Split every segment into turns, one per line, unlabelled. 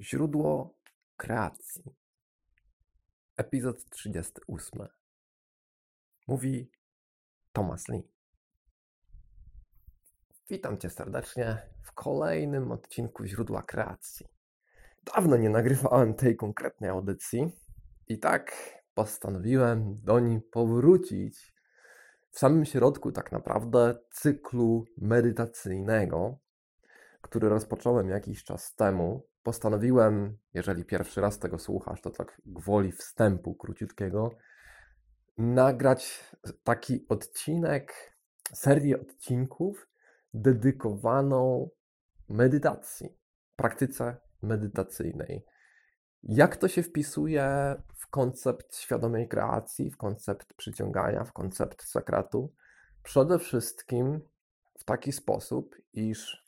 Źródło kreacji. Epizod 38. Mówi Thomas Lee. Witam Cię serdecznie w kolejnym odcinku Źródła Kreacji. Dawno nie nagrywałem tej konkretnej audycji i tak postanowiłem do niej powrócić w samym środku tak naprawdę cyklu medytacyjnego, który rozpocząłem jakiś czas temu postanowiłem, jeżeli pierwszy raz tego słuchasz, to tak gwoli wstępu króciutkiego, nagrać taki odcinek, serię odcinków dedykowaną medytacji, praktyce medytacyjnej. Jak to się wpisuje w koncept świadomej kreacji, w koncept przyciągania, w koncept sekretu? Przede wszystkim w taki sposób, iż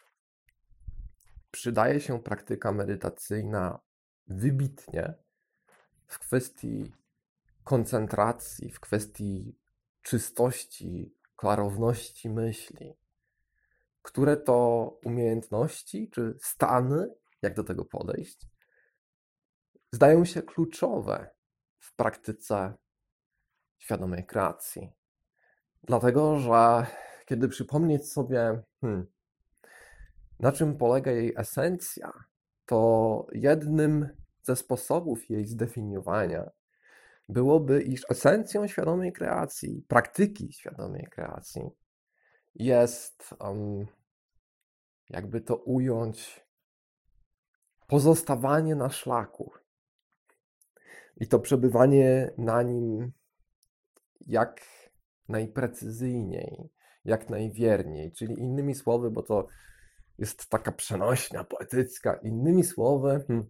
przydaje się praktyka medytacyjna wybitnie w kwestii koncentracji, w kwestii czystości, klarowności myśli. Które to umiejętności czy stany, jak do tego podejść, zdają się kluczowe w praktyce świadomej kreacji. Dlatego, że kiedy przypomnieć sobie, hmm, na czym polega jej esencja, to jednym ze sposobów jej zdefiniowania byłoby, iż esencją świadomej kreacji, praktyki świadomej kreacji jest, um, jakby to ująć, pozostawanie na szlaku. I to przebywanie na nim jak najprecyzyjniej, jak najwierniej. Czyli innymi słowy, bo to jest taka przenośnia, poetycka. Innymi słowy, hmm,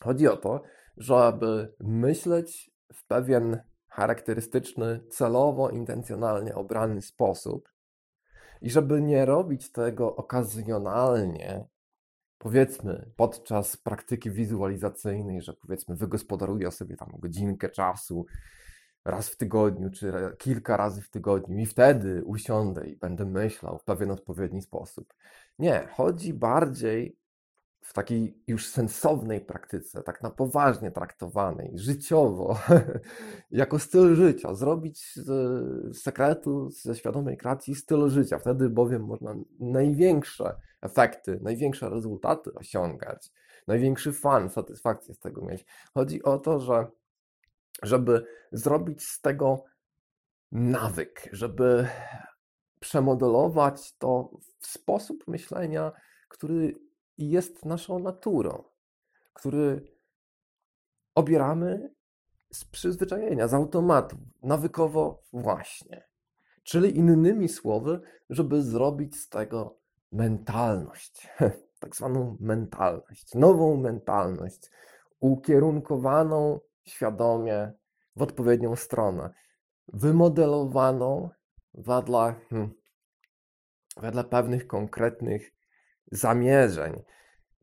chodzi o to, żeby myśleć w pewien charakterystyczny, celowo, intencjonalnie obrany sposób i żeby nie robić tego okazjonalnie, powiedzmy podczas praktyki wizualizacyjnej, że powiedzmy wygospodaruję sobie tam godzinkę czasu, raz w tygodniu, czy kilka razy w tygodniu, i wtedy usiądę i będę myślał w pewien odpowiedni sposób. Nie, chodzi bardziej w takiej już sensownej praktyce, tak na poważnie traktowanej, życiowo, jako styl życia, zrobić z sekretu, ze świadomej kreacji styl życia. Wtedy bowiem można największe efekty, największe rezultaty osiągać, największy fan, satysfakcję z tego mieć. Chodzi o to, że żeby zrobić z tego nawyk, żeby przemodelować to w sposób myślenia, który jest naszą naturą, który obieramy z przyzwyczajenia, z automatu, nawykowo właśnie. Czyli innymi słowy, żeby zrobić z tego mentalność, tak zwaną mentalność, nową mentalność, ukierunkowaną świadomie w odpowiednią stronę, wymodelowaną wedle, wedle pewnych konkretnych zamierzeń.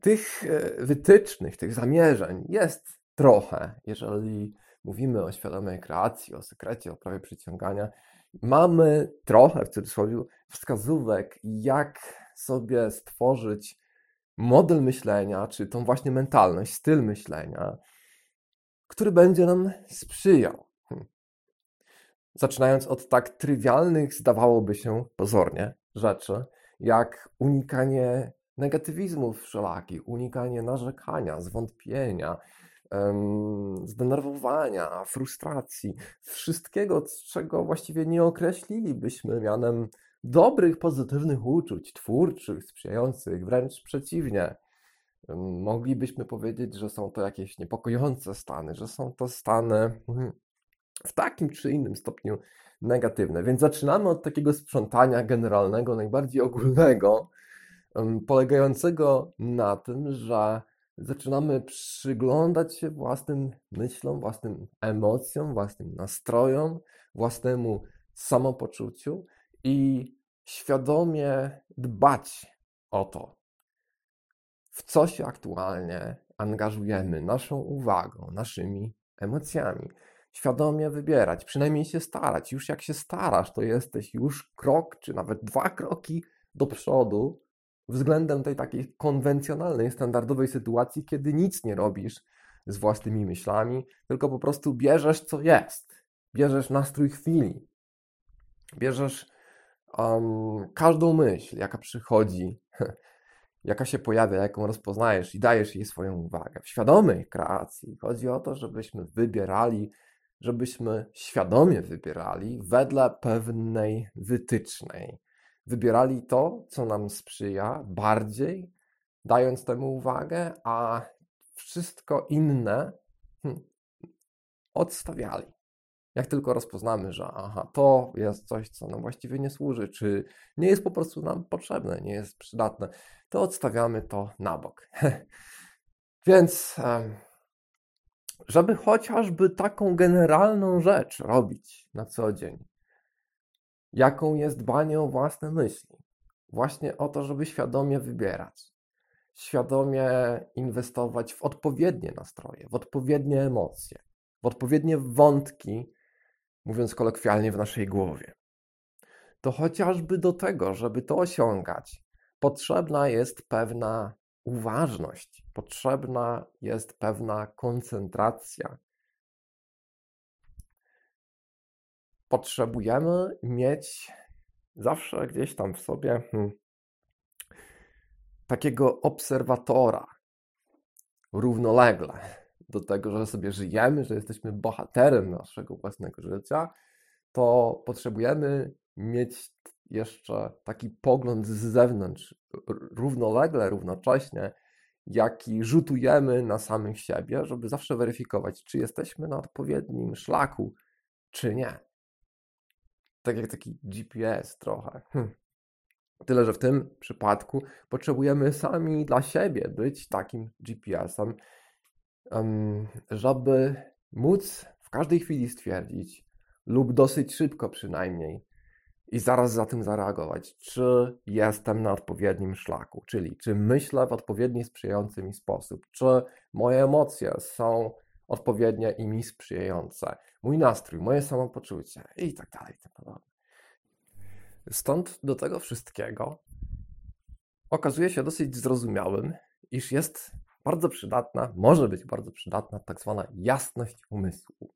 Tych e, wytycznych, tych zamierzeń jest trochę, jeżeli mówimy o świadomej kreacji, o sekrecie, o prawie przyciągania. Mamy trochę, w cudzysłowie, wskazówek, jak sobie stworzyć model myślenia, czy tą właśnie mentalność, styl myślenia, który będzie nam sprzyjał. Hmm. Zaczynając od tak trywialnych, zdawałoby się pozornie, rzeczy, jak unikanie negatywizmów wszelakich, unikanie narzekania, zwątpienia, zdenerwowania, frustracji, wszystkiego, czego właściwie nie określilibyśmy mianem dobrych, pozytywnych uczuć, twórczych, sprzyjających, wręcz przeciwnie. Moglibyśmy powiedzieć, że są to jakieś niepokojące stany, że są to stany hmm, w takim czy innym stopniu negatywne. Więc zaczynamy od takiego sprzątania generalnego, najbardziej ogólnego, polegającego na tym, że zaczynamy przyglądać się własnym myślom, własnym emocjom, własnym nastrojom, własnemu samopoczuciu i świadomie dbać o to, w co się aktualnie angażujemy naszą uwagą, naszymi emocjami świadomie wybierać, przynajmniej się starać. Już jak się starasz, to jesteś już krok, czy nawet dwa kroki do przodu względem tej takiej konwencjonalnej, standardowej sytuacji, kiedy nic nie robisz z własnymi myślami, tylko po prostu bierzesz co jest. Bierzesz nastrój chwili. Bierzesz um, każdą myśl, jaka przychodzi, jaka się pojawia, jaką rozpoznajesz i dajesz jej swoją uwagę. W świadomej kreacji chodzi o to, żebyśmy wybierali, żebyśmy świadomie wybierali wedle pewnej wytycznej. Wybierali to, co nam sprzyja bardziej, dając temu uwagę, a wszystko inne hmm, odstawiali. Jak tylko rozpoznamy, że aha, to jest coś, co nam właściwie nie służy, czy nie jest po prostu nam potrzebne, nie jest przydatne, to odstawiamy to na bok. Więc, żeby chociażby taką generalną rzecz robić na co dzień, jaką jest dbanie o własne myśli, właśnie o to, żeby świadomie wybierać, świadomie inwestować w odpowiednie nastroje, w odpowiednie emocje, w odpowiednie wątki, mówiąc kolokwialnie, w naszej głowie. To chociażby do tego, żeby to osiągać, potrzebna jest pewna uważność, potrzebna jest pewna koncentracja. Potrzebujemy mieć zawsze gdzieś tam w sobie hmm, takiego obserwatora równolegle do tego, że sobie żyjemy, że jesteśmy bohaterem naszego własnego życia, to potrzebujemy mieć jeszcze taki pogląd z zewnątrz, równolegle, równocześnie, jaki rzutujemy na samych siebie, żeby zawsze weryfikować, czy jesteśmy na odpowiednim szlaku, czy nie. Tak jak taki GPS trochę. Hm. Tyle, że w tym przypadku potrzebujemy sami dla siebie być takim GPS-em, żeby móc w każdej chwili stwierdzić, lub dosyć szybko przynajmniej, i zaraz za tym zareagować, czy jestem na odpowiednim szlaku, czyli czy myślę w odpowiedni sprzyjający mi sposób, czy moje emocje są odpowiednie i mi sprzyjające, mój nastrój, moje samopoczucie i tak dalej, tak. Stąd do tego wszystkiego okazuje się dosyć zrozumiałym, iż jest bardzo przydatna, może być bardzo przydatna tak zwana jasność umysłu.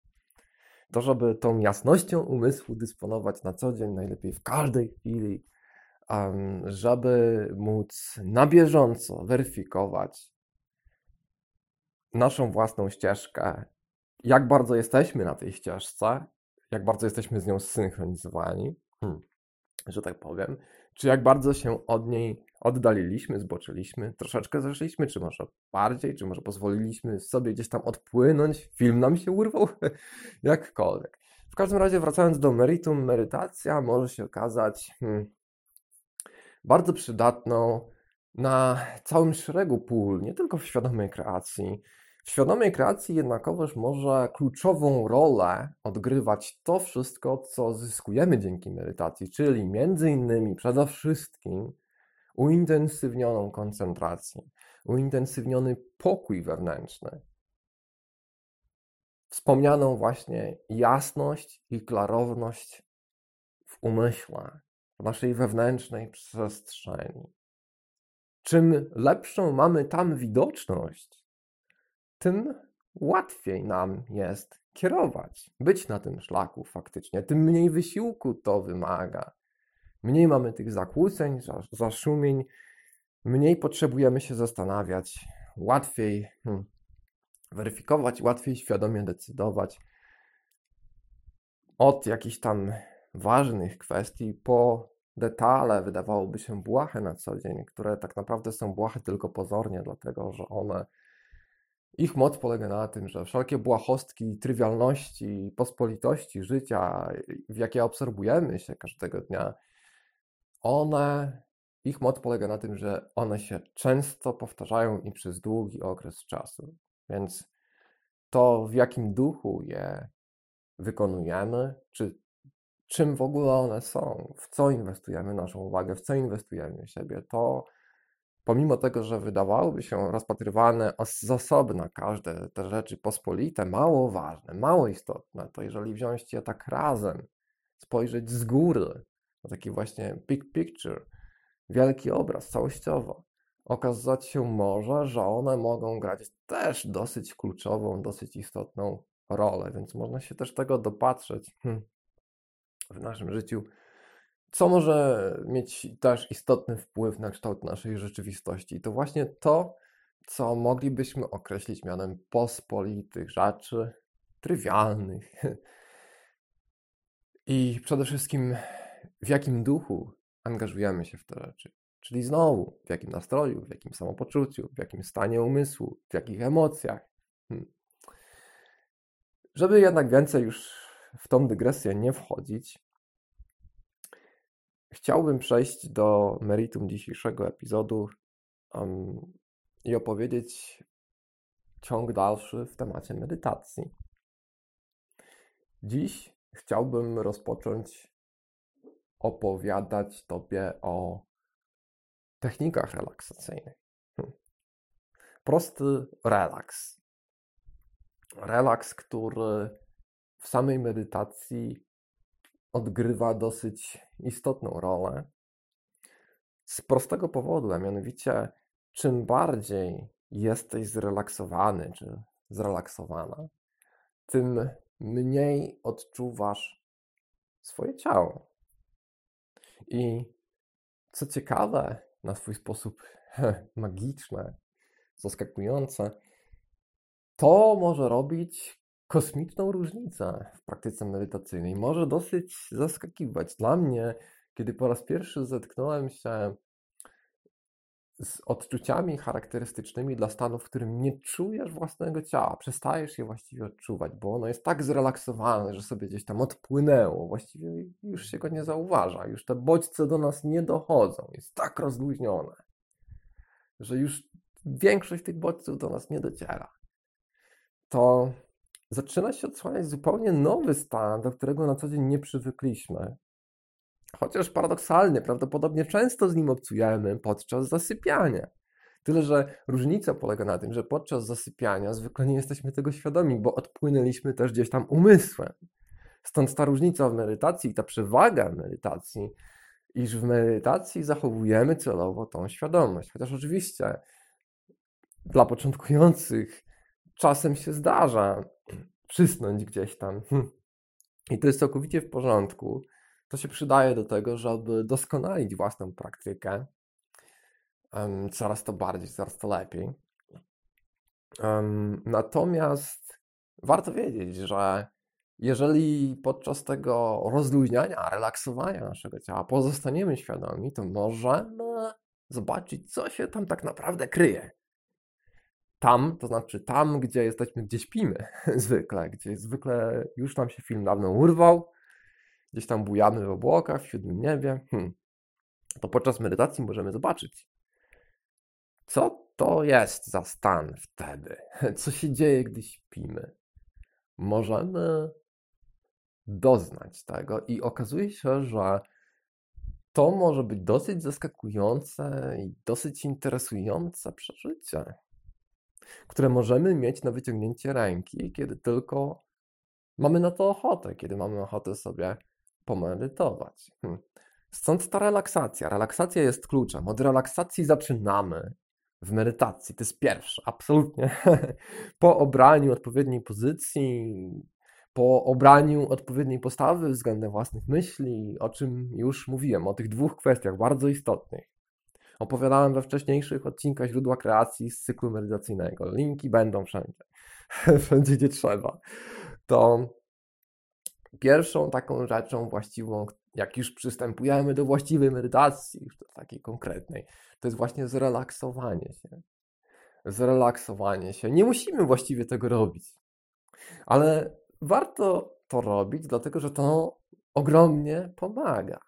To, żeby tą jasnością umysłu dysponować na co dzień, najlepiej w każdej chwili, żeby móc na bieżąco weryfikować naszą własną ścieżkę, jak bardzo jesteśmy na tej ścieżce, jak bardzo jesteśmy z nią zsynchronizowani, hmm, że tak powiem, czy jak bardzo się od niej oddaliliśmy, zboczyliśmy, troszeczkę zeszliśmy, czy może bardziej, czy może pozwoliliśmy sobie gdzieś tam odpłynąć, film nam się urwał, jakkolwiek. W każdym razie, wracając do meritum, medytacja może się okazać hmm, bardzo przydatną na całym szeregu pól, nie tylko w świadomej kreacji. W świadomej kreacji jednakowoż może kluczową rolę odgrywać to wszystko, co zyskujemy dzięki medytacji, czyli między innymi przede wszystkim uintensywnioną koncentrację, uintensywniony pokój wewnętrzny, wspomnianą właśnie jasność i klarowność w umyśle, w naszej wewnętrznej przestrzeni. Czym lepszą mamy tam widoczność, tym łatwiej nam jest kierować, być na tym szlaku faktycznie, tym mniej wysiłku to wymaga. Mniej mamy tych zakłóceń, zaszumień, mniej potrzebujemy się zastanawiać, łatwiej hmm, weryfikować, łatwiej świadomie decydować od jakichś tam ważnych kwestii po detale, wydawałoby się błahe na co dzień, które tak naprawdę są błahe tylko pozornie, dlatego że one, ich moc polega na tym, że wszelkie błahostki, trywialności, pospolitości życia, w jakie obserwujemy się każdego dnia, one, ich moc polega na tym, że one się często powtarzają i przez długi okres czasu. Więc to, w jakim duchu je wykonujemy, czy czym w ogóle one są, w co inwestujemy naszą uwagę, w co inwestujemy siebie, to pomimo tego, że wydawałoby się rozpatrywane z osobna każde te rzeczy pospolite, mało ważne, mało istotne, to jeżeli wziąć je tak razem, spojrzeć z góry, taki właśnie big picture, wielki obraz całościowo. Okazać się może, że one mogą grać też dosyć kluczową, dosyć istotną rolę, więc można się też tego dopatrzeć hmm, w naszym życiu, co może mieć też istotny wpływ na kształt naszej rzeczywistości. To właśnie to, co moglibyśmy określić mianem pospolitych rzeczy, trywialnych. I przede wszystkim w jakim duchu angażujemy się w te rzeczy. Czyli znowu, w jakim nastroju, w jakim samopoczuciu, w jakim stanie umysłu, w jakich emocjach. Hmm. Żeby jednak więcej już w tą dygresję nie wchodzić, chciałbym przejść do meritum dzisiejszego epizodu um, i opowiedzieć ciąg dalszy w temacie medytacji. Dziś chciałbym rozpocząć opowiadać Tobie o technikach relaksacyjnych. Hm. Prosty relaks. Relaks, który w samej medytacji odgrywa dosyć istotną rolę. Z prostego powodu, a mianowicie, czym bardziej jesteś zrelaksowany czy zrelaksowana, tym mniej odczuwasz swoje ciało. I co ciekawe, na swój sposób magiczne, zaskakujące, to może robić kosmiczną różnicę w praktyce medytacyjnej. Może dosyć zaskakiwać. Dla mnie, kiedy po raz pierwszy zetknąłem się z odczuciami charakterystycznymi dla stanu, w którym nie czujesz własnego ciała, przestajesz je właściwie odczuwać, bo ono jest tak zrelaksowane, że sobie gdzieś tam odpłynęło, właściwie już się go nie zauważa, już te bodźce do nas nie dochodzą, jest tak rozluźnione, że już większość tych bodźców do nas nie dociera. To zaczyna się odsłaniać zupełnie nowy stan, do którego na co dzień nie przywykliśmy, Chociaż paradoksalnie, prawdopodobnie często z nim obcujemy podczas zasypiania. Tyle, że różnica polega na tym, że podczas zasypiania zwykle nie jesteśmy tego świadomi, bo odpłynęliśmy też gdzieś tam umysłem. Stąd ta różnica w medytacji i ta przewaga medytacji, iż w medytacji zachowujemy celowo tą świadomość. Chociaż oczywiście dla początkujących czasem się zdarza przysnąć gdzieś tam. I to jest całkowicie w porządku to się przydaje do tego, żeby doskonalić własną praktykę. Um, coraz to bardziej, coraz to lepiej. Um, natomiast warto wiedzieć, że jeżeli podczas tego rozluźniania, relaksowania naszego ciała pozostaniemy świadomi, to możemy zobaczyć, co się tam tak naprawdę kryje. Tam, to znaczy tam, gdzie jesteśmy, gdzie śpimy zwykle, gdzie zwykle już nam się film dawno urwał, gdzieś tam bujamy w obłokach, w siódmym niebie, hmm. to podczas medytacji możemy zobaczyć, co to jest za stan wtedy, co się dzieje, gdy śpimy. Możemy doznać tego i okazuje się, że to może być dosyć zaskakujące i dosyć interesujące przeżycie, które możemy mieć na wyciągnięcie ręki, kiedy tylko mamy na to ochotę, kiedy mamy ochotę sobie pomedytować. Hmm. Stąd ta relaksacja. Relaksacja jest kluczem. Od relaksacji zaczynamy w medytacji. To jest pierwsze, absolutnie. po obraniu odpowiedniej pozycji, po obraniu odpowiedniej postawy względem własnych myśli, o czym już mówiłem, o tych dwóch kwestiach bardzo istotnych. Opowiadałem we wcześniejszych odcinkach źródła kreacji z cyklu medytacyjnego. Linki będą wszędzie, wszędzie gdzie trzeba. To pierwszą taką rzeczą właściwą, jak już przystępujemy do właściwej medytacji, już do takiej konkretnej, to jest właśnie zrelaksowanie się. Zrelaksowanie się. Nie musimy właściwie tego robić, ale warto to robić, dlatego że to ogromnie pomaga.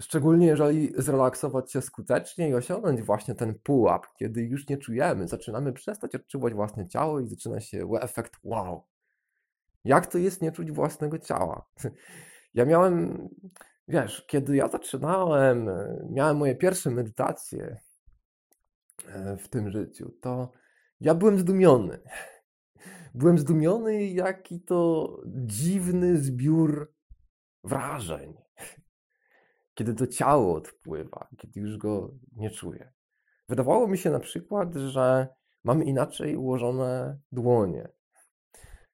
Szczególnie jeżeli zrelaksować się skutecznie i osiągnąć właśnie ten pułap, kiedy już nie czujemy, zaczynamy przestać odczuwać własne ciało i zaczyna się efekt wow. Jak to jest nie czuć własnego ciała? Ja miałem, wiesz, kiedy ja zaczynałem, miałem moje pierwsze medytacje e, w tym życiu, to ja byłem zdumiony. Byłem zdumiony, jaki to dziwny zbiór wrażeń. Kiedy to ciało odpływa, kiedy już go nie czuję. Wydawało mi się na przykład, że mamy inaczej ułożone dłonie.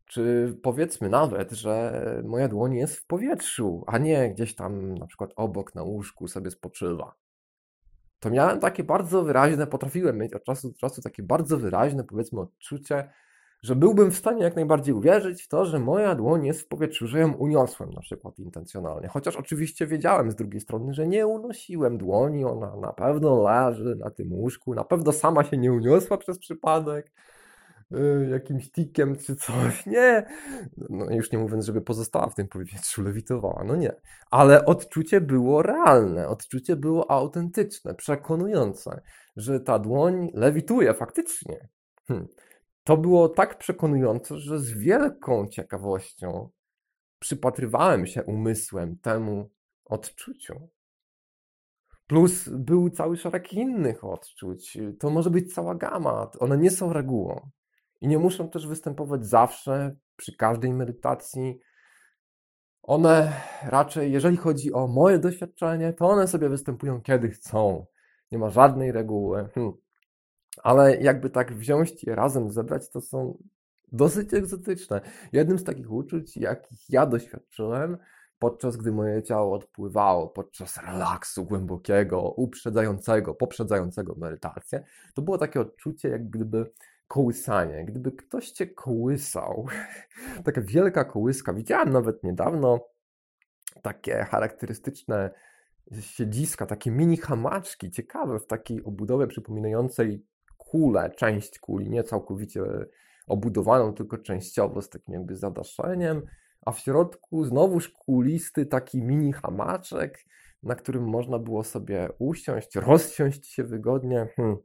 Czy powiedzmy nawet, że moja dłoń jest w powietrzu, a nie gdzieś tam na przykład obok na łóżku sobie spoczywa. To miałem takie bardzo wyraźne, potrafiłem mieć od czasu do czasu takie bardzo wyraźne, powiedzmy, odczucie, że byłbym w stanie jak najbardziej uwierzyć w to, że moja dłoń jest w powietrzu, że ją uniosłem na przykład intencjonalnie. Chociaż oczywiście wiedziałem z drugiej strony, że nie unosiłem dłoni, ona na pewno leży na tym łóżku, na pewno sama się nie uniosła przez przypadek y, jakimś tikiem czy coś. Nie. No już nie mówiąc, żeby pozostała w tym powietrzu, lewitowała. No nie. Ale odczucie było realne, odczucie było autentyczne, przekonujące, że ta dłoń lewituje faktycznie. Hm to było tak przekonujące, że z wielką ciekawością przypatrywałem się umysłem temu odczuciu. Plus był cały szereg innych odczuć. To może być cała gama. One nie są regułą. I nie muszą też występować zawsze, przy każdej medytacji. One raczej, jeżeli chodzi o moje doświadczenie, to one sobie występują kiedy chcą. Nie ma żadnej reguły. Hm ale jakby tak wziąć je razem, zebrać, to są dosyć egzotyczne. Jednym z takich uczuć, jakich ja doświadczyłem, podczas gdy moje ciało odpływało, podczas relaksu głębokiego, uprzedzającego, poprzedzającego medytację, to było takie odczucie, jak gdyby kołysanie. Gdyby ktoś cię kołysał, taka wielka kołyska. Widziałem nawet niedawno takie charakterystyczne siedziska, takie mini hamaczki, ciekawe, w takiej obudowie przypominającej kulę, część kuli, nie całkowicie obudowaną, tylko częściowo z takim jakby zadaszeniem, a w środku znowuż kulisty taki mini hamaczek, na którym można było sobie usiąść, rozsiąść się wygodnie, hmm,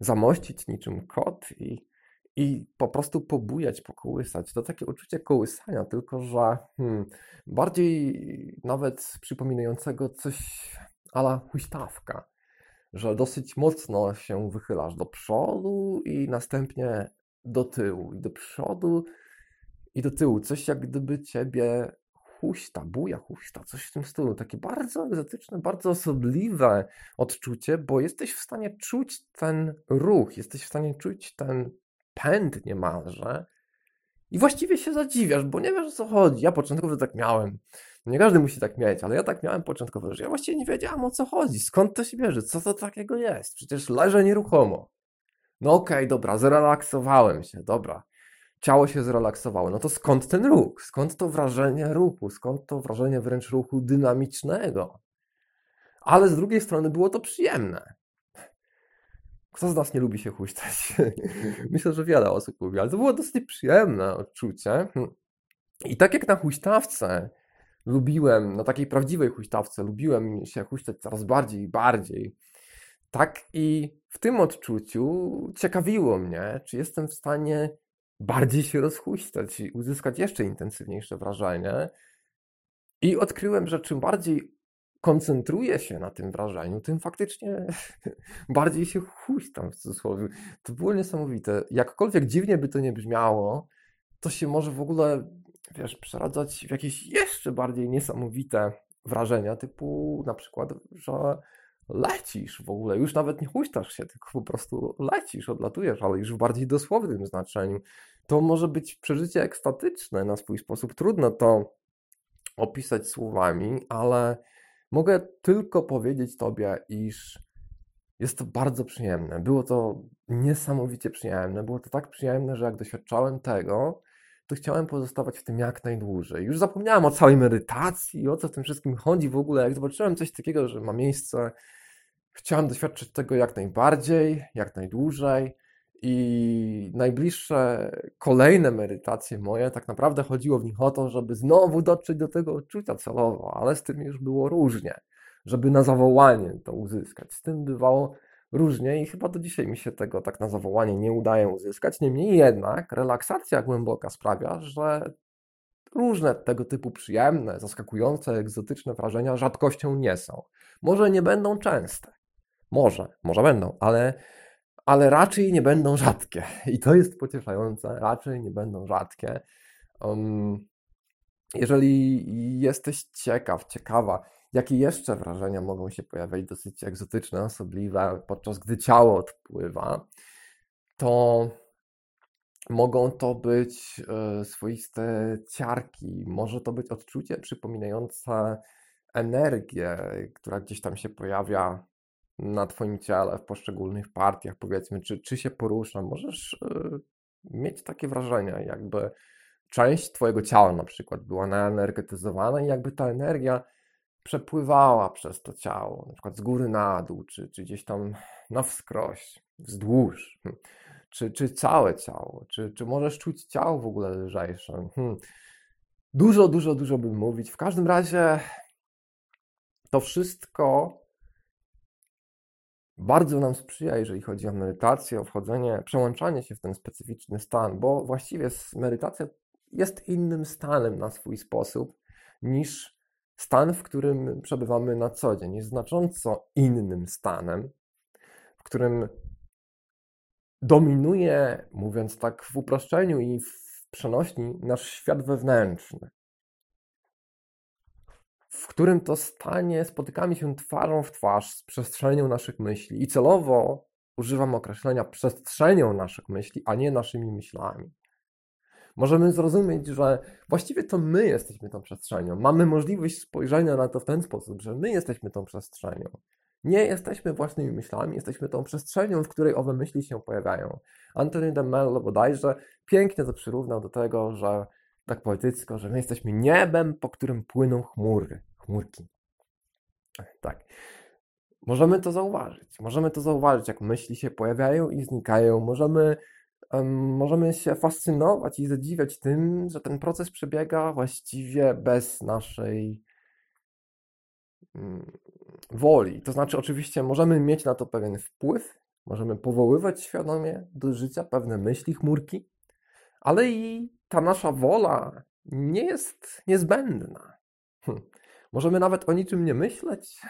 zamościć niczym kot i, i po prostu pobujać, pokołysać. To takie uczucie kołysania, tylko że hmm, bardziej nawet przypominającego coś ala huśtawka że dosyć mocno się wychylasz do przodu i następnie do tyłu, i do przodu i do tyłu. Coś jak gdyby ciebie huśta, buja huśta, coś w tym stylu. Takie bardzo egzotyczne, bardzo osobliwe odczucie, bo jesteś w stanie czuć ten ruch, jesteś w stanie czuć ten pęd niemalże i właściwie się zadziwiasz, bo nie wiesz o co chodzi. Ja początkowo tak miałem. Nie każdy musi tak mieć, ale ja tak miałem początkowo, że ja właściwie nie wiedziałem o co chodzi, skąd to się bierze, co to takiego jest. Przecież leżę nieruchomo. No okej, okay, dobra, zrelaksowałem się, dobra. Ciało się zrelaksowało. No to skąd ten ruch? Skąd to wrażenie ruchu? Skąd to wrażenie wręcz ruchu dynamicznego? Ale z drugiej strony było to przyjemne. Kto z nas nie lubi się huśtać? Myślę, że wiele osób lubi, ale to było dosyć przyjemne odczucie. I tak jak na huśtawce lubiłem, na takiej prawdziwej huśtawce, lubiłem się huśtać coraz bardziej i bardziej. Tak i w tym odczuciu ciekawiło mnie, czy jestem w stanie bardziej się rozhuśtać i uzyskać jeszcze intensywniejsze wrażenie. I odkryłem, że czym bardziej koncentruję się na tym wrażeniu, tym faktycznie bardziej się huśtam w cudzysłowie. To było niesamowite. Jakkolwiek dziwnie by to nie brzmiało, to się może w ogóle wiesz, przeradzać w jakieś jeszcze bardziej niesamowite wrażenia, typu na przykład, że lecisz w ogóle, już nawet nie huśtasz się, tylko po prostu lecisz, odlatujesz, ale już w bardziej dosłownym znaczeniu. To może być przeżycie ekstatyczne na swój sposób. Trudno to opisać słowami, ale mogę tylko powiedzieć Tobie, iż jest to bardzo przyjemne. Było to niesamowicie przyjemne. Było to tak przyjemne, że jak doświadczałem tego, to chciałem pozostawać w tym jak najdłużej. Już zapomniałem o całej medytacji, o co w tym wszystkim chodzi w ogóle. Jak zobaczyłem coś takiego, że ma miejsce, chciałem doświadczyć tego jak najbardziej, jak najdłużej. I najbliższe kolejne medytacje moje, tak naprawdę chodziło w nich o to, żeby znowu dotrzeć do tego odczucia celowo, ale z tym już było różnie, żeby na zawołanie to uzyskać. Z tym bywało różnie i chyba do dzisiaj mi się tego tak na zawołanie nie udaje uzyskać. Niemniej jednak relaksacja głęboka sprawia, że różne tego typu przyjemne, zaskakujące, egzotyczne wrażenia rzadkością nie są. Może nie będą częste. Może, może będą, ale, ale raczej nie będą rzadkie. I to jest pocieszające, raczej nie będą rzadkie. Um, jeżeli jesteś ciekaw, ciekawa, Jakie jeszcze wrażenia mogą się pojawiać dosyć egzotyczne, osobliwe, podczas gdy ciało odpływa? To mogą to być e, swoiste ciarki, może to być odczucie przypominające energię, która gdzieś tam się pojawia na Twoim ciele, w poszczególnych partiach, powiedzmy, czy, czy się porusza. Możesz e, mieć takie wrażenie, jakby część Twojego ciała na przykład była naenergetyzowana i jakby ta energia przepływała przez to ciało, na przykład z góry na dół, czy, czy gdzieś tam na wskroś, wzdłuż, hm. czy, czy całe ciało, czy, czy możesz czuć ciało w ogóle lżejsze. Hmm. Dużo, dużo, dużo bym mówić. W każdym razie to wszystko bardzo nam sprzyja, jeżeli chodzi o medytację, o wchodzenie, przełączanie się w ten specyficzny stan, bo właściwie medytacja jest innym stanem na swój sposób niż stan, w którym przebywamy na co dzień. Jest znacząco innym stanem, w którym dominuje, mówiąc tak w uproszczeniu i w przenośni, nasz świat wewnętrzny w którym to stanie spotykamy się twarzą w twarz z przestrzenią naszych myśli. I celowo używam określenia przestrzenią naszych myśli, a nie naszymi myślami. Możemy zrozumieć, że właściwie to my jesteśmy tą przestrzenią. Mamy możliwość spojrzenia na to w ten sposób, że my jesteśmy tą przestrzenią. Nie jesteśmy własnymi myślami, jesteśmy tą przestrzenią, w której owe myśli się pojawiają. Anthony de Mello bodajże pięknie to przyrównał do tego, że tak poetycko, że my jesteśmy niebem, po którym płyną chmury, chmurki. Tak. Możemy to zauważyć. Możemy to zauważyć, jak myśli się pojawiają i znikają. Możemy, um, możemy się fascynować i zadziwiać tym, że ten proces przebiega właściwie bez naszej um, woli. To znaczy, oczywiście, możemy mieć na to pewien wpływ, możemy powoływać świadomie do życia pewne myśli, chmurki, ale i ta nasza wola nie jest niezbędna. Hm. Możemy nawet o niczym nie myśleć,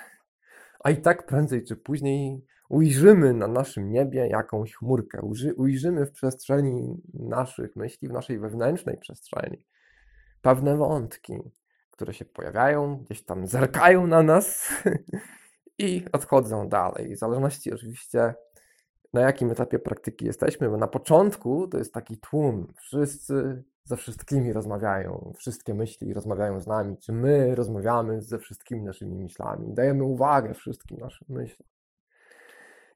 a i tak prędzej czy później ujrzymy na naszym niebie jakąś chmurkę, ujrzymy w przestrzeni naszych myśli, w naszej wewnętrznej przestrzeni pewne wątki, które się pojawiają, gdzieś tam zerkają na nas i odchodzą dalej. W zależności oczywiście na jakim etapie praktyki jesteśmy, bo na początku to jest taki tłum, wszyscy ze wszystkimi rozmawiają, wszystkie myśli rozmawiają z nami, czy my rozmawiamy ze wszystkimi naszymi myślami, dajemy uwagę wszystkim naszym myślom.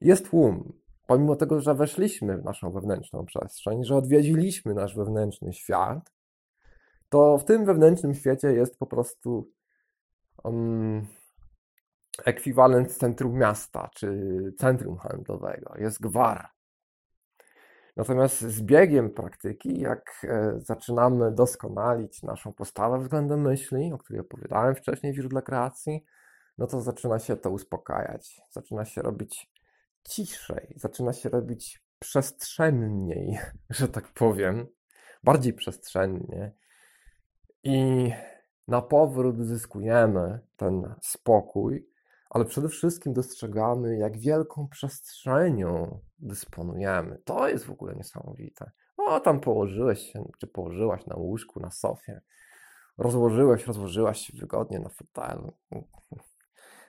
Jest tłum, pomimo tego, że weszliśmy w naszą wewnętrzną przestrzeń, że odwiedziliśmy nasz wewnętrzny świat, to w tym wewnętrznym świecie jest po prostu um, ekwiwalent centrum miasta czy centrum handlowego, jest gwar. Natomiast z biegiem praktyki, jak e, zaczynamy doskonalić naszą postawę względem myśli, o której opowiadałem wcześniej w źródle kreacji, no to zaczyna się to uspokajać, zaczyna się robić ciszej, zaczyna się robić przestrzenniej, że tak powiem, bardziej przestrzennie. I na powrót zyskujemy ten spokój, ale przede wszystkim dostrzegamy, jak wielką przestrzenią dysponujemy. To jest w ogóle niesamowite. O, tam położyłeś się, czy położyłaś na łóżku, na sofie, rozłożyłeś, rozłożyłaś się wygodnie na fotelu.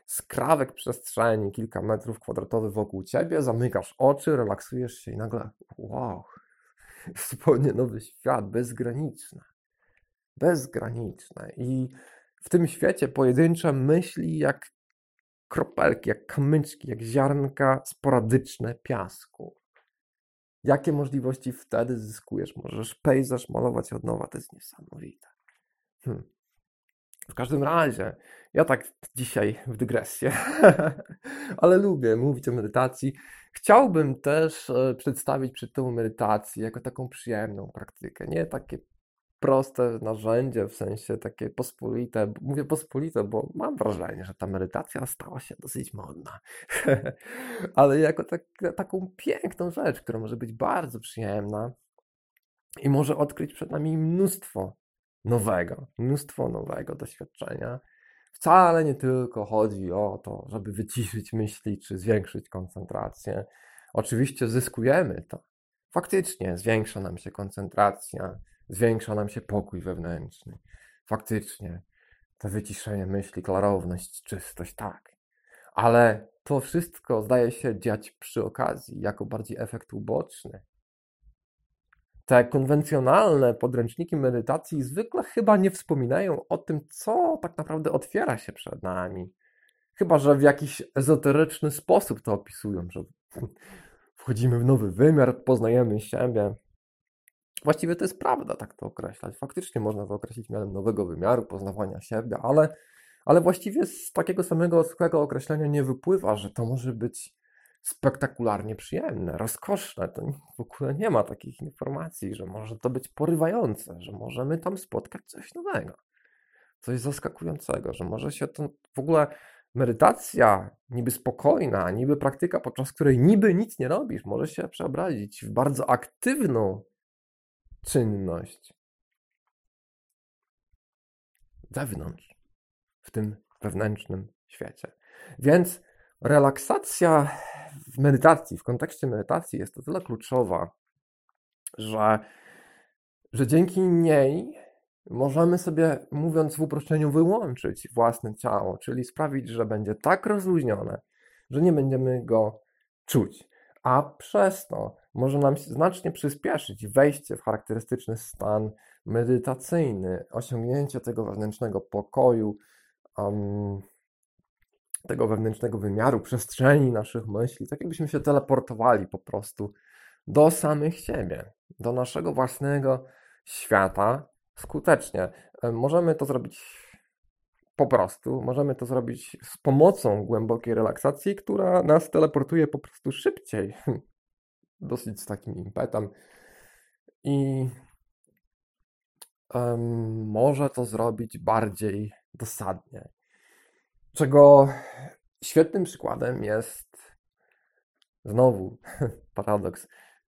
Skrawek przestrzeni, kilka metrów kwadratowych wokół ciebie, zamykasz oczy, relaksujesz się i nagle, wow, zupełnie nowy świat, bezgraniczny. Bezgraniczne. I w tym świecie pojedyncze myśli, jak kropelki, jak kamyczki, jak ziarnka sporadyczne piasku. Jakie możliwości wtedy zyskujesz? Możesz pejzaż malować od nowa, to jest niesamowite. Hmm. W każdym razie, ja tak dzisiaj w dygresję, ale lubię mówić o medytacji. Chciałbym też e, przedstawić przed tą medytację jako taką przyjemną praktykę, nie takie proste narzędzie, w sensie takie pospolite. Mówię pospolite, bo mam wrażenie, że ta medytacja stała się dosyć modna. Ale jako tak, taką piękną rzecz, która może być bardzo przyjemna i może odkryć przed nami mnóstwo nowego, mnóstwo nowego doświadczenia. Wcale nie tylko chodzi o to, żeby wyciszyć myśli czy zwiększyć koncentrację. Oczywiście zyskujemy to. Faktycznie zwiększa nam się koncentracja, zwiększa nam się pokój wewnętrzny. Faktycznie te wyciszenie myśli, klarowność, czystość, tak. Ale to wszystko zdaje się dziać przy okazji, jako bardziej efekt uboczny. Te konwencjonalne podręczniki medytacji zwykle chyba nie wspominają o tym, co tak naprawdę otwiera się przed nami. Chyba, że w jakiś ezoteryczny sposób to opisują, że wchodzimy w nowy wymiar, poznajemy siebie. Właściwie to jest prawda, tak to określać. Faktycznie można to określić mianem nowego wymiaru, poznawania siebie, ale, ale właściwie z takiego samego suchego określenia nie wypływa, że to może być spektakularnie przyjemne, rozkoszne. To w ogóle nie ma takich informacji, że może to być porywające, że możemy tam spotkać coś nowego, coś zaskakującego, że może się to w ogóle medytacja, niby spokojna, niby praktyka, podczas której niby nic nie robisz, może się przeobrazić w bardzo aktywną czynność wewnątrz, w tym wewnętrznym świecie. Więc relaksacja w medytacji, w kontekście medytacji jest to tyle kluczowa, że, że dzięki niej możemy sobie, mówiąc w uproszczeniu, wyłączyć własne ciało, czyli sprawić, że będzie tak rozluźnione, że nie będziemy go czuć. A przez to może nam znacznie przyspieszyć wejście w charakterystyczny stan medytacyjny, osiągnięcie tego wewnętrznego pokoju, um, tego wewnętrznego wymiaru, przestrzeni naszych myśli, tak jakbyśmy się teleportowali po prostu do samych siebie, do naszego własnego świata skutecznie. E, możemy to zrobić po prostu, możemy to zrobić z pomocą głębokiej relaksacji, która nas teleportuje po prostu szybciej. Dosyć z takim impetem. I um, może to zrobić bardziej dosadnie. Czego świetnym przykładem jest znowu paradoks.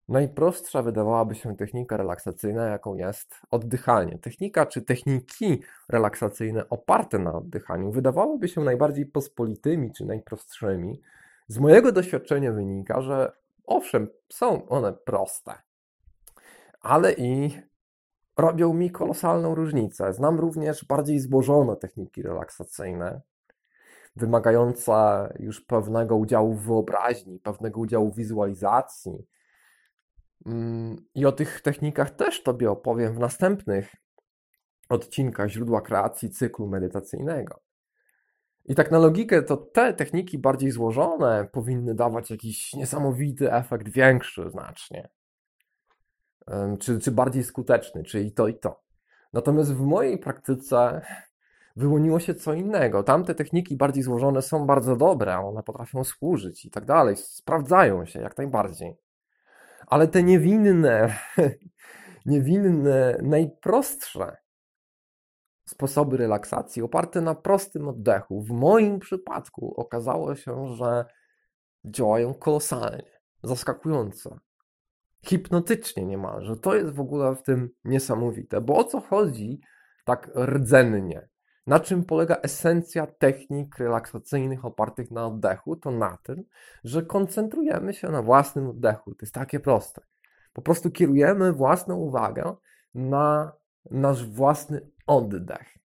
Najprostsza wydawałaby się technika relaksacyjna, jaką jest oddychanie. Technika czy techniki relaksacyjne oparte na oddychaniu wydawałyby się najbardziej pospolitymi czy najprostszymi. Z mojego doświadczenia wynika, że owszem, są one proste, ale i robią mi kolosalną różnicę. Znam również bardziej złożone techniki relaksacyjne, wymagające już pewnego udziału w wyobraźni, pewnego udziału w wizualizacji. Mm, I o tych technikach też Tobie opowiem w następnych odcinkach źródła kreacji cyklu medytacyjnego. I tak na logikę, to te techniki bardziej złożone powinny dawać jakiś niesamowity efekt, większy znacznie. Czy, czy bardziej skuteczny, czyli to i to. Natomiast w mojej praktyce wyłoniło się co innego. Tamte techniki bardziej złożone są bardzo dobre, one potrafią służyć i tak dalej, sprawdzają się jak najbardziej. Ale te niewinne, niewinne, najprostsze sposoby relaksacji oparte na prostym oddechu, w moim przypadku okazało się, że działają kolosalnie, zaskakująco, hipnotycznie niemalże. To jest w ogóle w tym niesamowite, bo o co chodzi tak rdzennie? Na czym polega esencja technik relaksacyjnych opartych na oddechu? To na tym, że koncentrujemy się na własnym oddechu. To jest takie proste. Po prostu kierujemy własną uwagę na nasz własny oddech.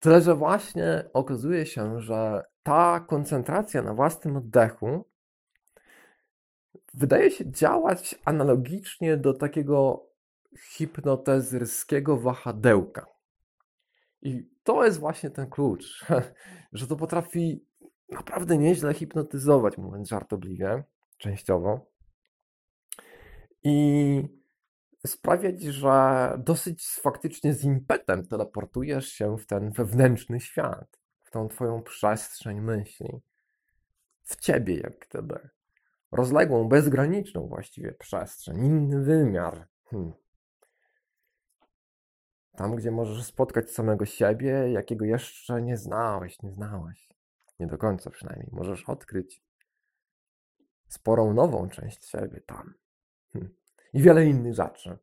Tyle, że właśnie okazuje się, że ta koncentracja na własnym oddechu wydaje się działać analogicznie do takiego hipnotezerskiego wahadełka. I to jest właśnie ten klucz, że to potrafi naprawdę nieźle hipnotyzować, mówiąc żartobliwie, częściowo. I sprawiać, że dosyć faktycznie z impetem teleportujesz się w ten wewnętrzny świat, w tą twoją przestrzeń myśli, w ciebie jak gdyby. Rozległą, bezgraniczną właściwie przestrzeń, inny wymiar. Hmm. Tam, gdzie możesz spotkać samego siebie, jakiego jeszcze nie znałeś, nie znałaś. Nie do końca przynajmniej. Możesz odkryć sporą nową część siebie tam. Hm. I wiele innych rzeczy.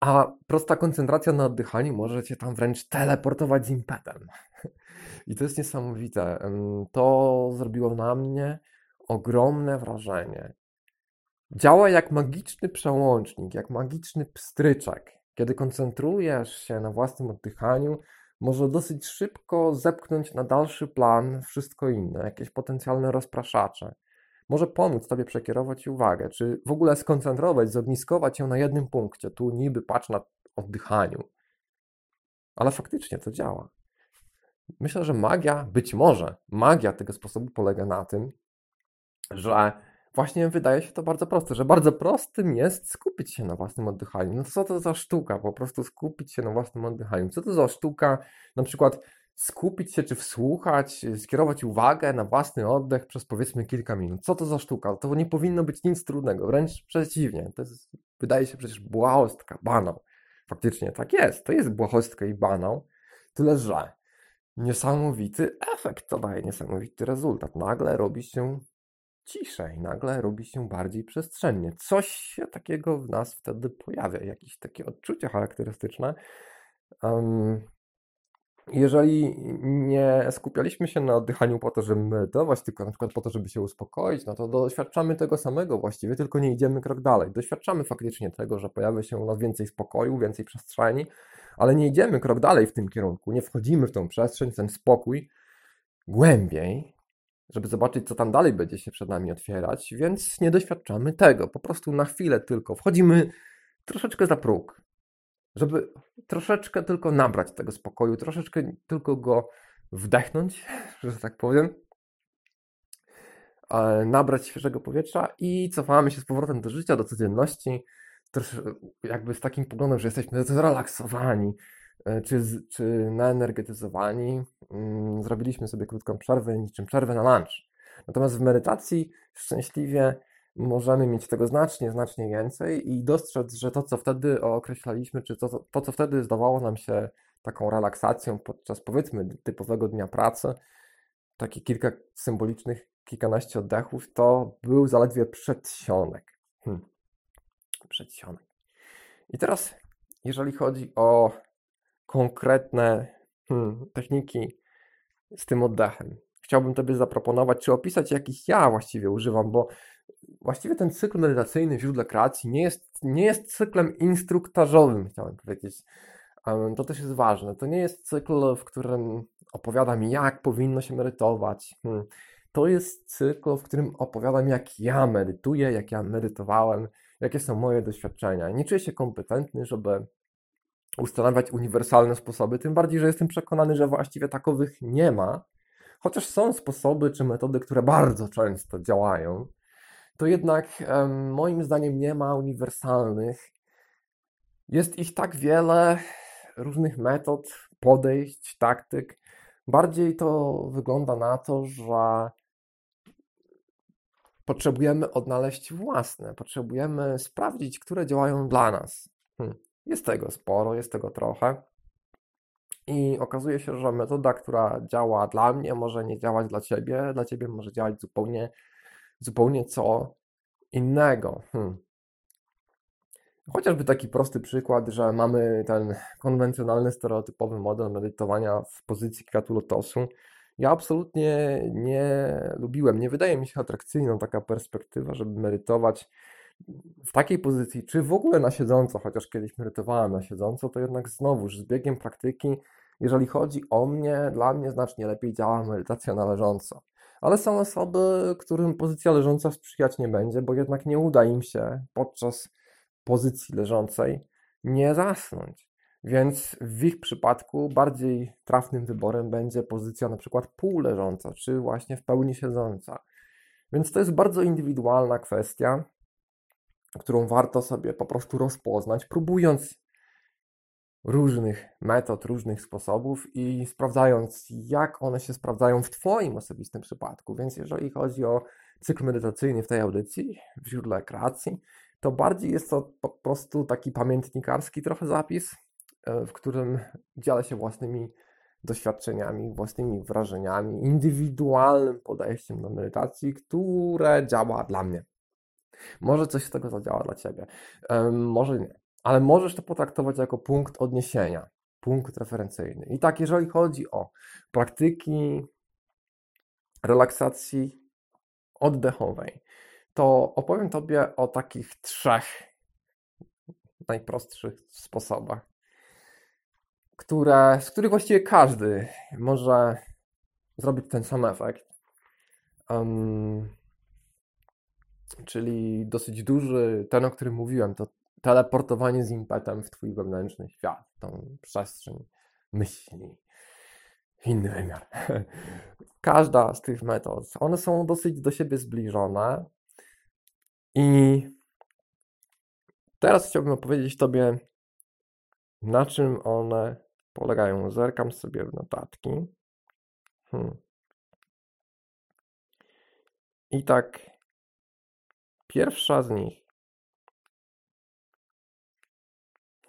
A prosta koncentracja na oddychaniu może cię tam wręcz teleportować z impetem. I to jest niesamowite. To zrobiło na mnie ogromne wrażenie. Działa jak magiczny przełącznik, jak magiczny pstryczek. Kiedy koncentrujesz się na własnym oddychaniu, może dosyć szybko zepchnąć na dalszy plan wszystko inne, jakieś potencjalne rozpraszacze. Może pomóc Tobie przekierować uwagę, czy w ogóle skoncentrować, zogniskować ją na jednym punkcie. Tu niby patrz na oddychaniu. Ale faktycznie to działa. Myślę, że magia, być może magia tego sposobu polega na tym, że właśnie wydaje się to bardzo proste, że bardzo prostym jest skupić się na własnym oddychaniu. No co to za sztuka, po prostu skupić się na własnym oddychaniu. Co to za sztuka, na przykład skupić się czy wsłuchać, skierować uwagę na własny oddech przez powiedzmy kilka minut. Co to za sztuka? To nie powinno być nic trudnego, wręcz przeciwnie. To jest, wydaje się przecież błahostka, banał. Faktycznie tak jest, to jest błahostka i banał, tyle że niesamowity efekt to daje, niesamowity rezultat. Nagle robi się ciszej, nagle robi się bardziej przestrzennie. Coś się takiego w nas wtedy pojawia, jakieś takie odczucia charakterystyczne. Um, jeżeli nie skupialiśmy się na oddychaniu po to, żeby medytować, tylko na przykład po to, żeby się uspokoić, no to doświadczamy tego samego właściwie, tylko nie idziemy krok dalej. Doświadczamy faktycznie tego, że pojawia się u nas więcej spokoju, więcej przestrzeni, ale nie idziemy krok dalej w tym kierunku, nie wchodzimy w tą przestrzeń, w ten spokój głębiej, żeby zobaczyć, co tam dalej będzie się przed nami otwierać, więc nie doświadczamy tego. Po prostu na chwilę tylko wchodzimy troszeczkę za próg, żeby troszeczkę tylko nabrać tego spokoju, troszeczkę tylko go wdechnąć, że tak powiem, nabrać świeżego powietrza i cofamy się z powrotem do życia, do codzienności, jakby z takim poglądem, że jesteśmy zrelaksowani, e, czy, czy naenergetyzowani. Mm, zrobiliśmy sobie krótką przerwę, niczym przerwę na lunch. Natomiast w medytacji szczęśliwie możemy mieć tego znacznie, znacznie więcej i dostrzec, że to, co wtedy określaliśmy, czy to, to, co wtedy zdawało nam się taką relaksacją podczas powiedzmy typowego dnia pracy, takie kilka symbolicznych, kilkanaście oddechów, to był zaledwie przedsionek. Hmm. Przedsionek. I teraz, jeżeli chodzi o konkretne hmm, techniki z tym oddechem, chciałbym Tobie zaproponować, czy opisać, jakich ja właściwie używam, bo właściwie ten cykl medytacyjny w źródle kreacji nie jest, nie jest cyklem instruktażowym, chciałem powiedzieć. To też jest ważne. To nie jest cykl, w którym opowiadam, jak powinno się medytować. Hmm. To jest cykl, w którym opowiadam, jak ja medytuję, jak ja medytowałem, jakie są moje doświadczenia. Nie czuję się kompetentny, żeby ustanawiać uniwersalne sposoby, tym bardziej, że jestem przekonany, że właściwie takowych nie ma. Chociaż są sposoby czy metody, które bardzo często działają, to jednak moim zdaniem nie ma uniwersalnych. Jest ich tak wiele różnych metod, podejść, taktyk. Bardziej to wygląda na to, że potrzebujemy odnaleźć własne, potrzebujemy sprawdzić, które działają dla nas. Hmm. Jest tego sporo, jest tego trochę. I okazuje się, że metoda, która działa dla mnie, może nie działać dla ciebie, dla ciebie może działać zupełnie, zupełnie co innego. Hmm. Chociażby taki prosty przykład, że mamy ten konwencjonalny, stereotypowy model medytowania w pozycji kwiatu lotosu. Ja absolutnie nie lubiłem, nie wydaje mi się atrakcyjną taka perspektywa, żeby medytować w takiej pozycji, czy w ogóle na siedząco, chociaż kiedyś medytowałem na siedząco, to jednak znowu z biegiem praktyki, jeżeli chodzi o mnie, dla mnie znacznie lepiej działa medytacja na leżąco. Ale są osoby, którym pozycja leżąca sprzyjać nie będzie, bo jednak nie uda im się podczas pozycji leżącej nie zasnąć. Więc w ich przypadku bardziej trafnym wyborem będzie pozycja na przykład półleżąca, czy właśnie w pełni siedząca. Więc to jest bardzo indywidualna kwestia, którą warto sobie po prostu rozpoznać, próbując różnych metod, różnych sposobów i sprawdzając, jak one się sprawdzają w Twoim osobistym przypadku. Więc jeżeli chodzi o cykl medytacyjny w tej audycji, w źródle kreacji, to bardziej jest to po prostu taki pamiętnikarski trochę zapis, e, w którym dzielę się własnymi doświadczeniami, własnymi wrażeniami, indywidualnym podejściem do medytacji, które działa dla mnie. Może coś z tego zadziała dla Ciebie, może nie, ale możesz to potraktować jako punkt odniesienia, punkt referencyjny. I tak, jeżeli chodzi o praktyki relaksacji oddechowej, to opowiem Tobie o takich trzech najprostszych sposobach, które, z których właściwie każdy może zrobić ten sam efekt. Um, czyli dosyć duży, ten o którym mówiłem, to teleportowanie z impetem w twój wewnętrzny świat, tą przestrzeń myśli, inny wymiar. Każda z tych metod, one są dosyć do siebie zbliżone i teraz chciałbym opowiedzieć Tobie, na czym one polegają. Zerkam sobie w notatki. Hmm. I tak, pierwsza z nich.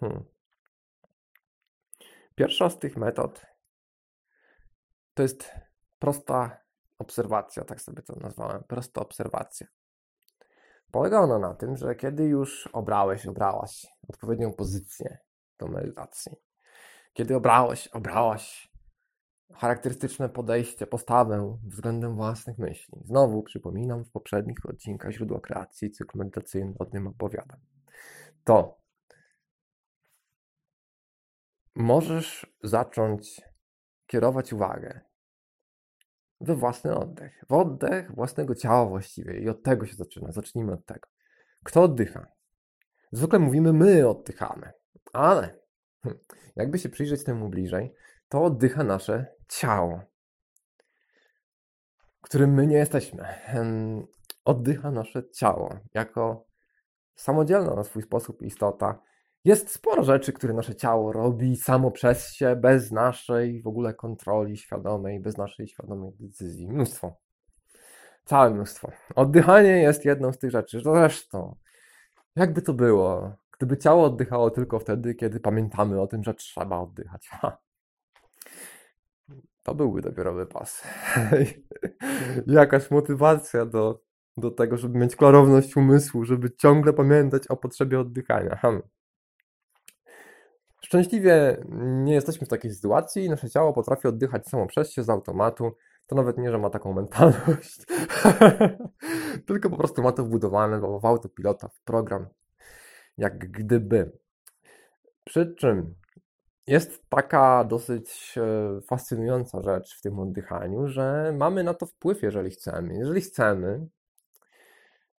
Hmm. Pierwsza z tych metod to jest prosta obserwacja, tak sobie to nazwałem. Prosta obserwacja. Polega ona na tym, że kiedy już obrałeś, obrałaś odpowiednią pozycję do medytacji, kiedy obrałeś, obrałaś charakterystyczne podejście, postawę względem własnych myśli. Znowu przypominam, w poprzednich odcinkach źródła kreacji, cykl medytacyjny o tym opowiadam. To możesz zacząć kierować uwagę we własny oddech, w oddech własnego ciała właściwie i od tego się zaczyna. Zacznijmy od tego. Kto oddycha? Zwykle mówimy my oddychamy, ale hm, jakby się przyjrzeć temu bliżej, to oddycha nasze ciało, którym my nie jesteśmy. Oddycha nasze ciało jako samodzielna na swój sposób istota. Jest sporo rzeczy, które nasze ciało robi samo przez się, bez naszej w ogóle kontroli świadomej, bez naszej świadomej decyzji. Mnóstwo. Całe mnóstwo. Oddychanie jest jedną z tych rzeczy. Zresztą, jakby to było, gdyby ciało oddychało tylko wtedy, kiedy pamiętamy o tym, że trzeba oddychać. Ha. To byłby dopiero wypas. Jakaś motywacja do, do tego, żeby mieć klarowność umysłu, żeby ciągle pamiętać o potrzebie oddychania. Hmm. Szczęśliwie nie jesteśmy w takiej sytuacji. Nasze ciało potrafi oddychać samo przez się z automatu. To nawet nie, że ma taką mentalność, tylko po prostu ma to wbudowane w autopilota, w program, jak gdyby. Przy czym jest taka dosyć e, fascynująca rzecz w tym oddychaniu, że mamy na to wpływ, jeżeli chcemy. Jeżeli chcemy,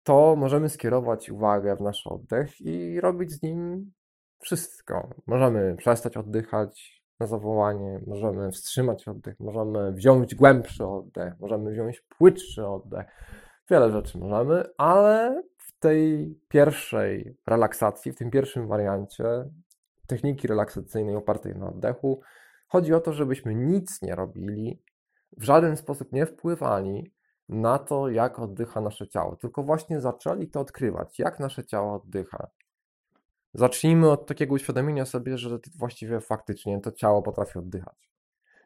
to możemy skierować uwagę w nasz oddech i robić z nim wszystko. Możemy przestać oddychać na zawołanie, możemy wstrzymać oddech, możemy wziąć głębszy oddech, możemy wziąć płytszy oddech. Wiele rzeczy możemy, ale w tej pierwszej relaksacji, w tym pierwszym wariancie techniki relaksacyjnej opartej na oddechu, chodzi o to, żebyśmy nic nie robili, w żaden sposób nie wpływali na to, jak oddycha nasze ciało, tylko właśnie zaczęli to odkrywać, jak nasze ciało oddycha. Zacznijmy od takiego uświadomienia sobie, że właściwie faktycznie to ciało potrafi oddychać.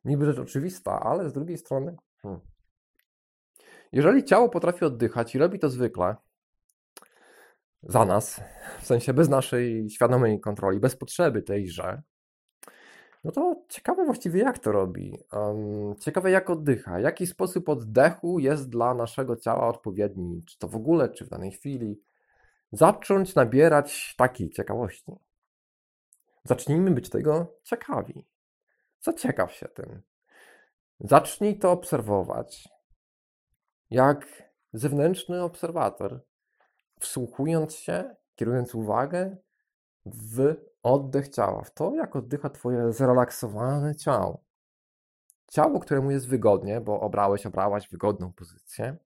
Niby rzecz oczywista, ale z drugiej strony, hmm. jeżeli ciało potrafi oddychać i robi to zwykle, za nas, w sensie bez naszej świadomej kontroli, bez potrzeby tejże, no to ciekawe właściwie jak to robi. Um, ciekawe jak oddycha, jaki sposób oddechu jest dla naszego ciała odpowiedni, czy to w ogóle, czy w danej chwili. Zacząć nabierać takiej ciekawości. Zacznijmy być tego ciekawi. Zaciekaw się tym. Zacznij to obserwować. Jak zewnętrzny obserwator wsłuchując się, kierując uwagę w oddech ciała, w to, jak oddycha Twoje zrelaksowane ciało. Ciało, któremu jest wygodnie, bo obrałeś, obrałaś wygodną pozycję.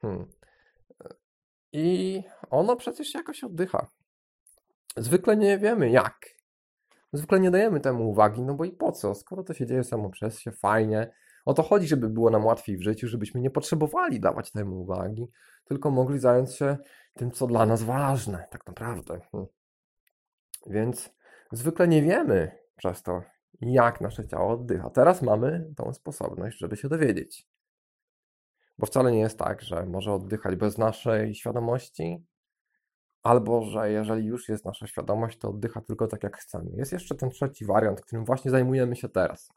Hmm. I ono przecież jakoś oddycha. Zwykle nie wiemy jak. Zwykle nie dajemy temu uwagi, no bo i po co? Skoro to się dzieje samo przez się, fajnie, o to chodzi, żeby było nam łatwiej w życiu, żebyśmy nie potrzebowali dawać temu uwagi, tylko mogli zająć się tym, co dla nas ważne, tak naprawdę. Hmm. Więc zwykle nie wiemy przez to, jak nasze ciało oddycha. Teraz mamy tą sposobność, żeby się dowiedzieć. Bo wcale nie jest tak, że może oddychać bez naszej świadomości, albo że jeżeli już jest nasza świadomość, to oddycha tylko tak, jak chcemy. Jest jeszcze ten trzeci wariant, którym właśnie zajmujemy się teraz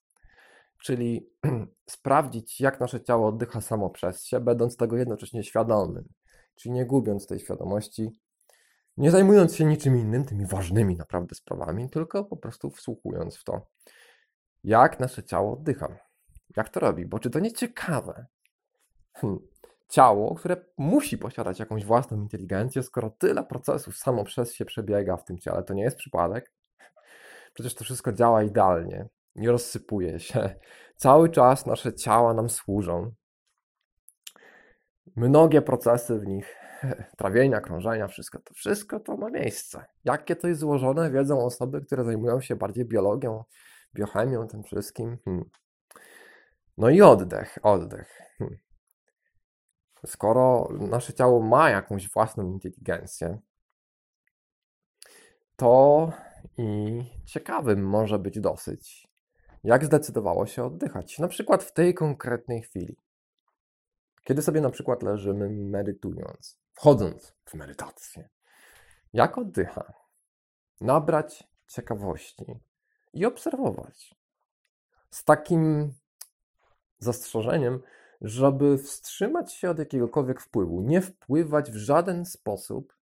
czyli sprawdzić, jak nasze ciało oddycha samo przez się, będąc tego jednocześnie świadomym, czyli nie gubiąc tej świadomości, nie zajmując się niczym innym, tymi ważnymi naprawdę sprawami, tylko po prostu wsłuchując w to. jak nasze ciało oddycha. Jak to robi? Bo czy to nie ciekawe? Hmm. Ciało, które musi posiadać jakąś własną inteligencję, skoro tyle procesów samo przez się przebiega w tym ciele, to nie jest przypadek. Przecież to wszystko działa idealnie, nie rozsypuje się. Cały czas nasze ciała nam służą. Mnogie procesy w nich, trawienia, krążenia, wszystko to, wszystko to ma miejsce. Jakie to jest złożone, wiedzą osoby, które zajmują się bardziej biologią, biochemią, tym wszystkim. Hmm. No i oddech, oddech. Hmm. Skoro nasze ciało ma jakąś własną inteligencję, to i ciekawym może być dosyć, jak zdecydowało się oddychać, na przykład w tej konkretnej chwili. Kiedy sobie na przykład leżymy medytując, wchodząc w medytację, jak oddycha? Nabrać ciekawości i obserwować. Z takim zastrzeżeniem, żeby wstrzymać się od jakiegokolwiek wpływu, nie wpływać w żaden sposób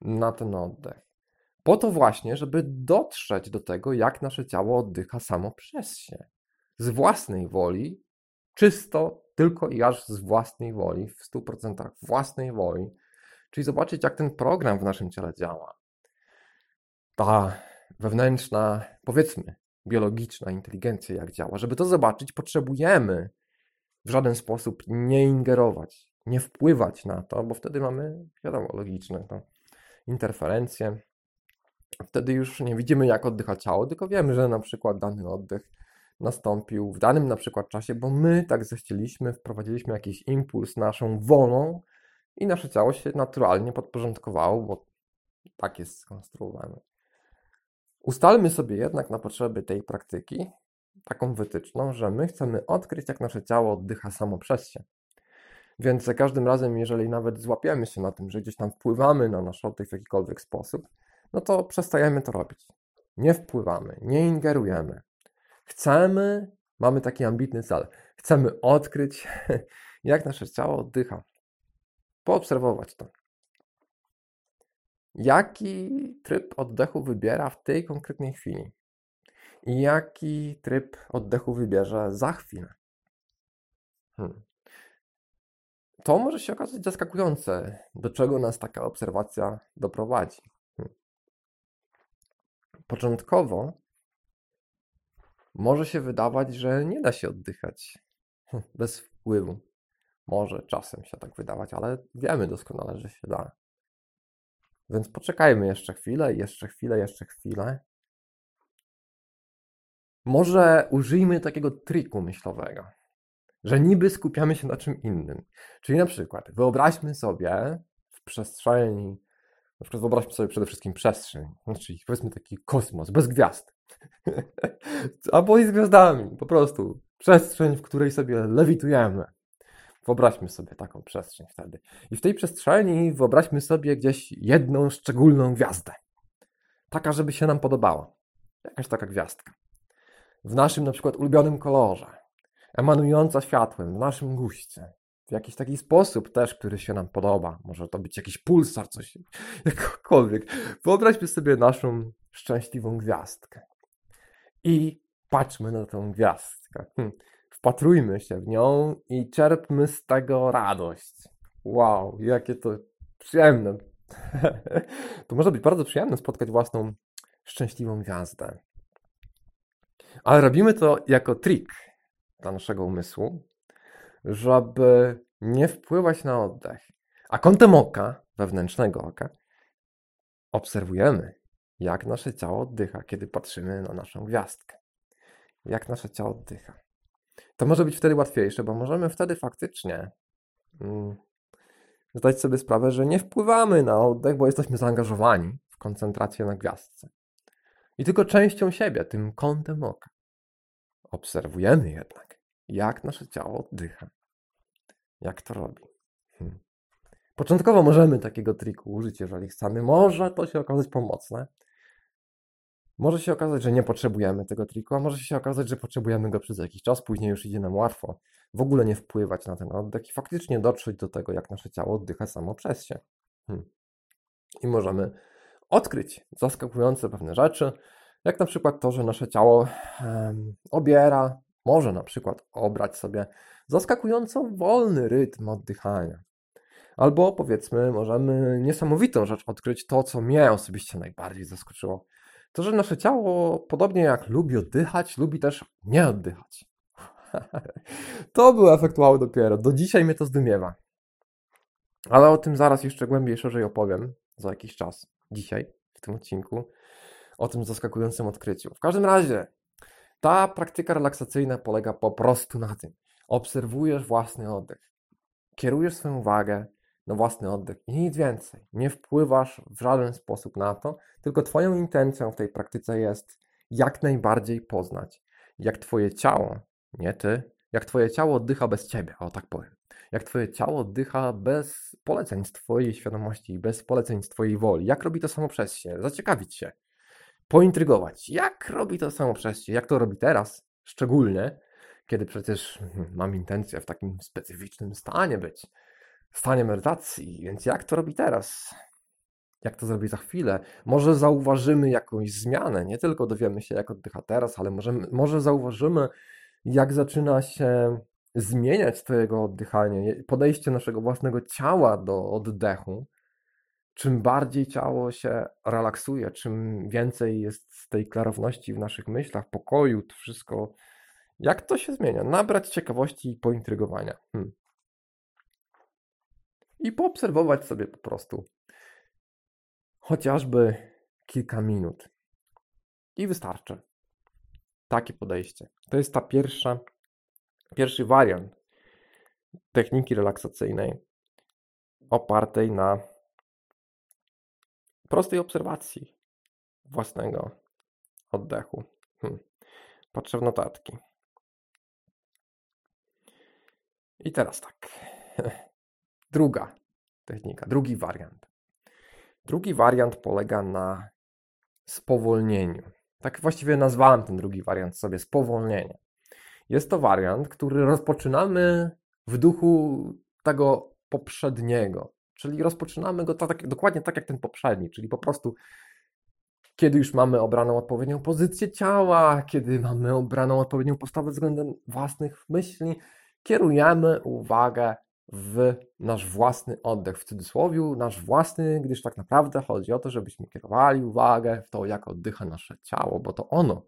na ten oddech. Po to właśnie, żeby dotrzeć do tego, jak nasze ciało oddycha samo przez się. Z własnej woli, czysto tylko i aż z własnej woli, w 100% własnej woli. Czyli zobaczyć, jak ten program w naszym ciele działa. Ta wewnętrzna, powiedzmy, biologiczna inteligencja, jak działa. Żeby to zobaczyć, potrzebujemy w żaden sposób nie ingerować, nie wpływać na to, bo wtedy mamy, wiadomo, logiczne to interferencje. Wtedy już nie widzimy, jak oddycha ciało, tylko wiemy, że na przykład dany oddech nastąpił w danym na przykład czasie, bo my tak zechcieliśmy, wprowadziliśmy jakiś impuls naszą wolą i nasze ciało się naturalnie podporządkowało, bo tak jest skonstruowane. Ustalmy sobie jednak na potrzeby tej praktyki taką wytyczną, że my chcemy odkryć, jak nasze ciało oddycha samo przez się. Więc za każdym razem, jeżeli nawet złapiemy się na tym, że gdzieś tam wpływamy na nasz oddech w jakikolwiek sposób, no to przestajemy to robić. Nie wpływamy, nie ingerujemy. Chcemy, mamy taki ambitny cel, chcemy odkryć, jak nasze ciało oddycha. Poobserwować to. Jaki tryb oddechu wybiera w tej konkretnej chwili? I jaki tryb oddechu wybierze za chwilę? Hmm. To może się okazać zaskakujące, do czego nas taka obserwacja doprowadzi. Początkowo może się wydawać, że nie da się oddychać bez wpływu. Może czasem się tak wydawać, ale wiemy doskonale, że się da. Więc poczekajmy jeszcze chwilę, jeszcze chwilę, jeszcze chwilę. Może użyjmy takiego triku myślowego, że niby skupiamy się na czym innym. Czyli na przykład wyobraźmy sobie w przestrzeni, na przykład wyobraźmy sobie przede wszystkim przestrzeń, czyli powiedzmy taki kosmos, bez gwiazd. Albo z gwiazdami, po prostu. Przestrzeń, w której sobie lewitujemy. Wyobraźmy sobie taką przestrzeń wtedy. I w tej przestrzeni wyobraźmy sobie gdzieś jedną szczególną gwiazdę. Taka, żeby się nam podobała. Jakaś taka gwiazdka. W naszym na przykład ulubionym kolorze. Emanująca światłem, w naszym guście. W jakiś taki sposób też, który się nam podoba. Może to być jakiś pulsar, coś, jakkolwiek. Wyobraźmy sobie naszą szczęśliwą gwiazdkę. I patrzmy na tą gwiazdkę. Hm wpatrujmy się w nią i czerpmy z tego radość. Wow, jakie to przyjemne. to może być bardzo przyjemne spotkać własną szczęśliwą gwiazdę. Ale robimy to jako trik dla naszego umysłu, żeby nie wpływać na oddech. A kątem oka, wewnętrznego oka, obserwujemy, jak nasze ciało oddycha, kiedy patrzymy na naszą gwiazdkę. Jak nasze ciało oddycha. To może być wtedy łatwiejsze, bo możemy wtedy faktycznie mm, zdać sobie sprawę, że nie wpływamy na oddech, bo jesteśmy zaangażowani w koncentrację na gwiazdce. I tylko częścią siebie, tym kątem oka. Obserwujemy jednak, jak nasze ciało oddycha. Jak to robi. Hmm. Początkowo możemy takiego triku użyć, jeżeli chcemy. Może to się okazać pomocne, może się okazać, że nie potrzebujemy tego triku, a może się okazać, że potrzebujemy go przez jakiś czas, później już idzie nam łatwo w ogóle nie wpływać na ten oddech i faktycznie dotrzeć do tego, jak nasze ciało oddycha samo przez się. Hmm. I możemy odkryć zaskakujące pewne rzeczy, Jak na przykład to, że nasze ciało um, obiera, może na przykład obrać sobie zaskakująco wolny rytm oddychania. Albo powiedzmy, możemy niesamowitą rzecz odkryć, to co mnie osobiście najbardziej zaskoczyło. To, że nasze ciało, podobnie jak lubi oddychać, lubi też nie oddychać. to był efekt wow dopiero. Do dzisiaj mnie to zdumiewa. Ale o tym zaraz jeszcze głębiej, szerzej opowiem za jakiś czas. Dzisiaj, w tym odcinku, o tym zaskakującym odkryciu. W każdym razie, ta praktyka relaksacyjna polega po prostu na tym. Obserwujesz własny oddech. Kierujesz swoją uwagę na własny oddech i nic więcej. Nie wpływasz w żaden sposób na to, tylko Twoją intencją w tej praktyce jest jak najbardziej poznać, jak Twoje ciało, nie Ty, jak Twoje ciało oddycha bez Ciebie, o tak powiem. Jak Twoje ciało oddycha bez poleceń z Twojej świadomości, bez poleceń z Twojej woli. Jak robi to samo przez się? Zaciekawić się, pointrygować. Jak robi to samo przez się? Jak to robi teraz? Szczególnie, kiedy przecież hmm, mam intencję w takim specyficznym stanie być stanie medytacji, więc jak to robi teraz? Jak to zrobi za chwilę? Może zauważymy jakąś zmianę, nie tylko dowiemy się, jak oddycha teraz, ale możemy, może zauważymy, jak zaczyna się zmieniać Twojego oddychanie, podejście naszego własnego ciała do oddechu. Czym bardziej ciało się relaksuje, czym więcej jest tej klarowności w naszych myślach, pokoju, to wszystko, jak to się zmienia? Nabrać ciekawości i pointrygowania. Hmm i poobserwować sobie po prostu chociażby kilka minut. I wystarczy. Takie podejście. To jest ta pierwsza, pierwszy wariant techniki relaksacyjnej opartej na prostej obserwacji własnego oddechu. Hmm. Patrzę w notatki. I teraz tak. Druga technika, drugi wariant. Drugi wariant polega na spowolnieniu. Tak właściwie nazwałem ten drugi wariant sobie spowolnienie. Jest to wariant, który rozpoczynamy w duchu tego poprzedniego, czyli rozpoczynamy go tak, dokładnie tak jak ten poprzedni, czyli po prostu kiedy już mamy obraną odpowiednią pozycję ciała, kiedy mamy obraną odpowiednią postawę względem własnych myśli, kierujemy uwagę w nasz własny oddech, w cudzysłowie, nasz własny, gdyż tak naprawdę chodzi o to, żebyśmy kierowali uwagę w to, jak oddycha nasze ciało, bo to ono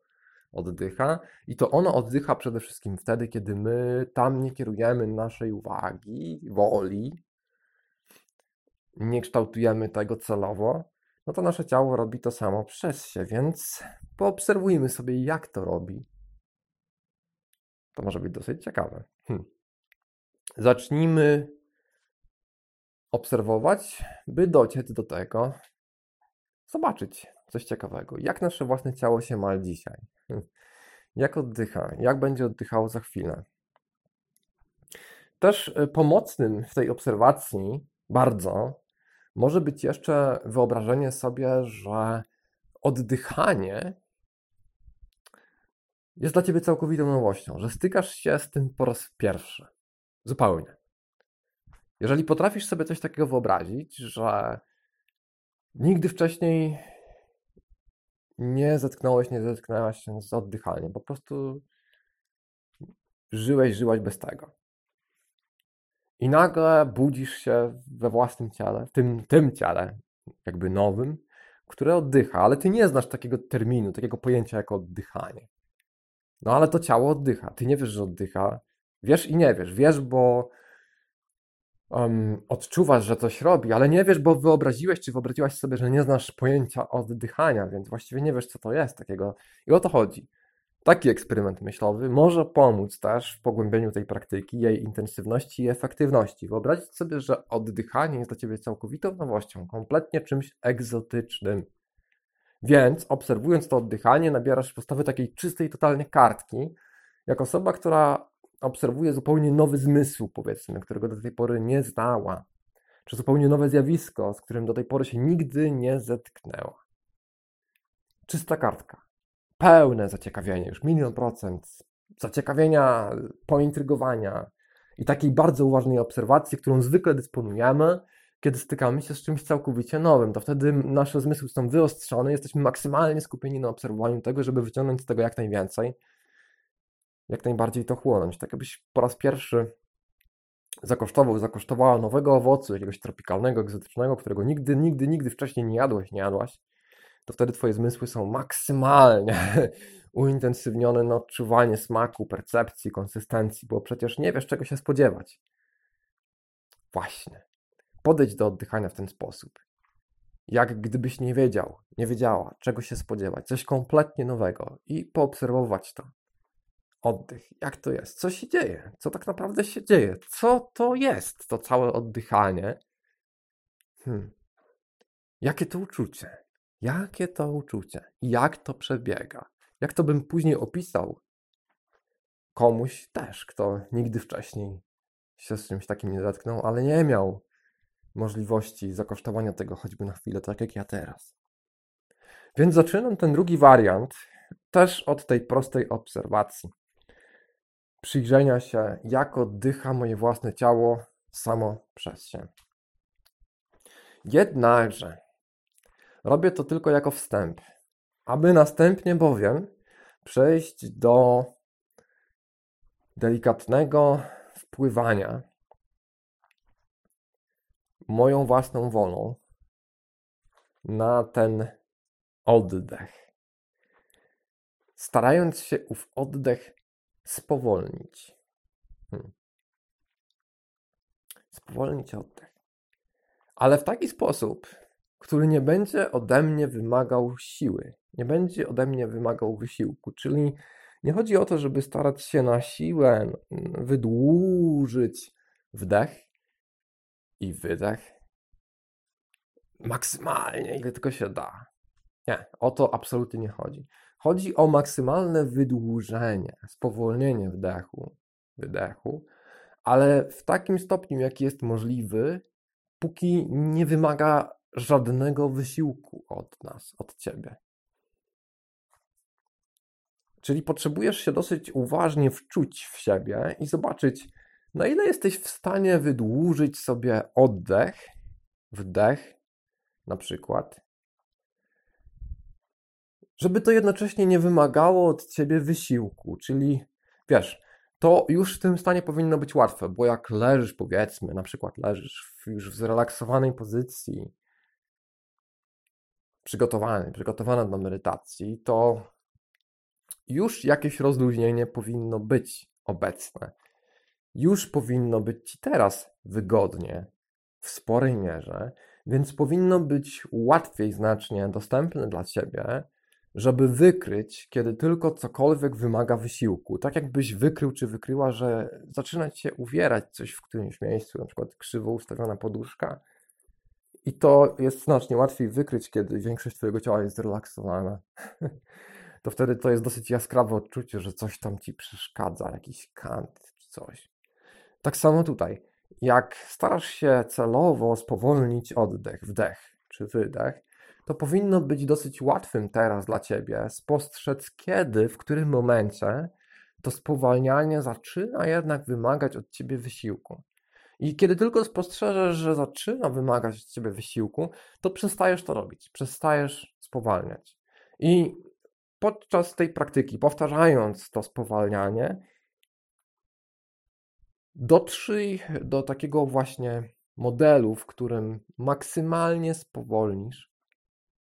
oddycha i to ono oddycha przede wszystkim wtedy, kiedy my tam nie kierujemy naszej uwagi, woli, nie kształtujemy tego celowo, no to nasze ciało robi to samo przez się, więc poobserwujmy sobie, jak to robi. To może być dosyć ciekawe. Hm. Zacznijmy obserwować, by dociec do tego, zobaczyć coś ciekawego. Jak nasze własne ciało się ma dzisiaj? Jak oddycha? Jak będzie oddychało za chwilę? Też e, pomocnym w tej obserwacji bardzo może być jeszcze wyobrażenie sobie, że oddychanie jest dla ciebie całkowitą nowością, że stykasz się z tym po raz pierwszy. Zupełnie. Jeżeli potrafisz sobie coś takiego wyobrazić, że nigdy wcześniej nie zetknąłeś, nie zetknęłaś się z oddychaniem, po prostu żyłeś, żyłaś bez tego. I nagle budzisz się we własnym ciele, w tym, tym ciele, jakby nowym, które oddycha, ale ty nie znasz takiego terminu, takiego pojęcia jak oddychanie. No ale to ciało oddycha. Ty nie wiesz, że oddycha, Wiesz i nie wiesz. Wiesz, bo um, odczuwasz, że coś robi, ale nie wiesz, bo wyobraziłeś, czy wyobraziłaś sobie, że nie znasz pojęcia oddychania, więc właściwie nie wiesz, co to jest takiego. I o to chodzi. Taki eksperyment myślowy może pomóc też w pogłębieniu tej praktyki, jej intensywności i efektywności. Wyobrazić sobie, że oddychanie jest dla Ciebie całkowitą nowością, kompletnie czymś egzotycznym. Więc obserwując to oddychanie, nabierasz postawy takiej czystej, totalnie kartki, jak osoba, która obserwuje zupełnie nowy zmysł, powiedzmy, którego do tej pory nie znała, czy zupełnie nowe zjawisko, z którym do tej pory się nigdy nie zetknęła. Czysta kartka. Pełne zaciekawienie, już milion procent zaciekawienia, pointrygowania i takiej bardzo uważnej obserwacji, którą zwykle dysponujemy, kiedy stykamy się z czymś całkowicie nowym. To wtedy nasze zmysły są wyostrzone, jesteśmy maksymalnie skupieni na obserwowaniu tego, żeby wyciągnąć z tego jak najwięcej, jak najbardziej to chłonąć. Tak jakbyś po raz pierwszy zakosztował, zakosztowała nowego owocu, jakiegoś tropikalnego, egzotycznego, którego nigdy, nigdy, nigdy wcześniej nie jadłeś, nie jadłaś, to wtedy twoje zmysły są maksymalnie uintensywnione na odczuwanie smaku, percepcji, konsystencji, bo przecież nie wiesz, czego się spodziewać. Właśnie. Podejdź do oddychania w ten sposób. Jak gdybyś nie wiedział, nie wiedziała, czego się spodziewać, coś kompletnie nowego i poobserwować to. Oddych, jak to jest, co się dzieje, co tak naprawdę się dzieje, co to jest to całe oddychanie. Hmm. Jakie to uczucie, jakie to uczucie, jak to przebiega, jak to bym później opisał komuś też, kto nigdy wcześniej się z czymś takim nie zetknął, ale nie miał możliwości zakosztowania tego choćby na chwilę, tak jak ja teraz. Więc zaczynam ten drugi wariant też od tej prostej obserwacji. Przyjrzenia się, jak oddycha moje własne ciało samo przez się. Jednakże robię to tylko jako wstęp, aby następnie bowiem przejść do delikatnego wpływania moją własną wolą na ten oddech. Starając się ów oddech spowolnić. Hmm. Spowolnić oddech. Ale w taki sposób, który nie będzie ode mnie wymagał siły, nie będzie ode mnie wymagał wysiłku. Czyli nie chodzi o to, żeby starać się na siłę wydłużyć wdech i wydech maksymalnie, ile tylko się da. Nie, o to absolutnie nie chodzi. Chodzi o maksymalne wydłużenie, spowolnienie wdechu, wydechu, ale w takim stopniu, jaki jest możliwy, póki nie wymaga żadnego wysiłku od nas, od ciebie. Czyli potrzebujesz się dosyć uważnie wczuć w siebie i zobaczyć, na ile jesteś w stanie wydłużyć sobie oddech, wdech, na przykład, żeby to jednocześnie nie wymagało od ciebie wysiłku. Czyli wiesz, to już w tym stanie powinno być łatwe, bo jak leżysz, powiedzmy, na przykład leżysz w, już w zrelaksowanej pozycji, przygotowany, przygotowana do medytacji, to już jakieś rozluźnienie powinno być obecne. Już powinno być ci teraz wygodnie, w sporej mierze, więc powinno być łatwiej znacznie dostępne dla ciebie, żeby wykryć, kiedy tylko cokolwiek wymaga wysiłku. Tak jakbyś wykrył czy wykryła, że zaczyna cię uwierać coś w którymś miejscu, na przykład krzywo ustawiona poduszka. I to jest znacznie łatwiej wykryć, kiedy większość twojego ciała jest zrelaksowana. to wtedy to jest dosyć jaskrawe odczucie, że coś tam ci przeszkadza, jakiś kant czy coś. Tak samo tutaj. Jak starasz się celowo spowolnić oddech, wdech czy wydech, to powinno być dosyć łatwym teraz dla ciebie spostrzec, kiedy, w którym momencie to spowalnianie zaczyna jednak wymagać od ciebie wysiłku. I kiedy tylko spostrzeżesz, że zaczyna wymagać od ciebie wysiłku, to przestajesz to robić, przestajesz spowalniać. I podczas tej praktyki, powtarzając to spowalnianie, dotrzyj do takiego właśnie modelu, w którym maksymalnie spowolnisz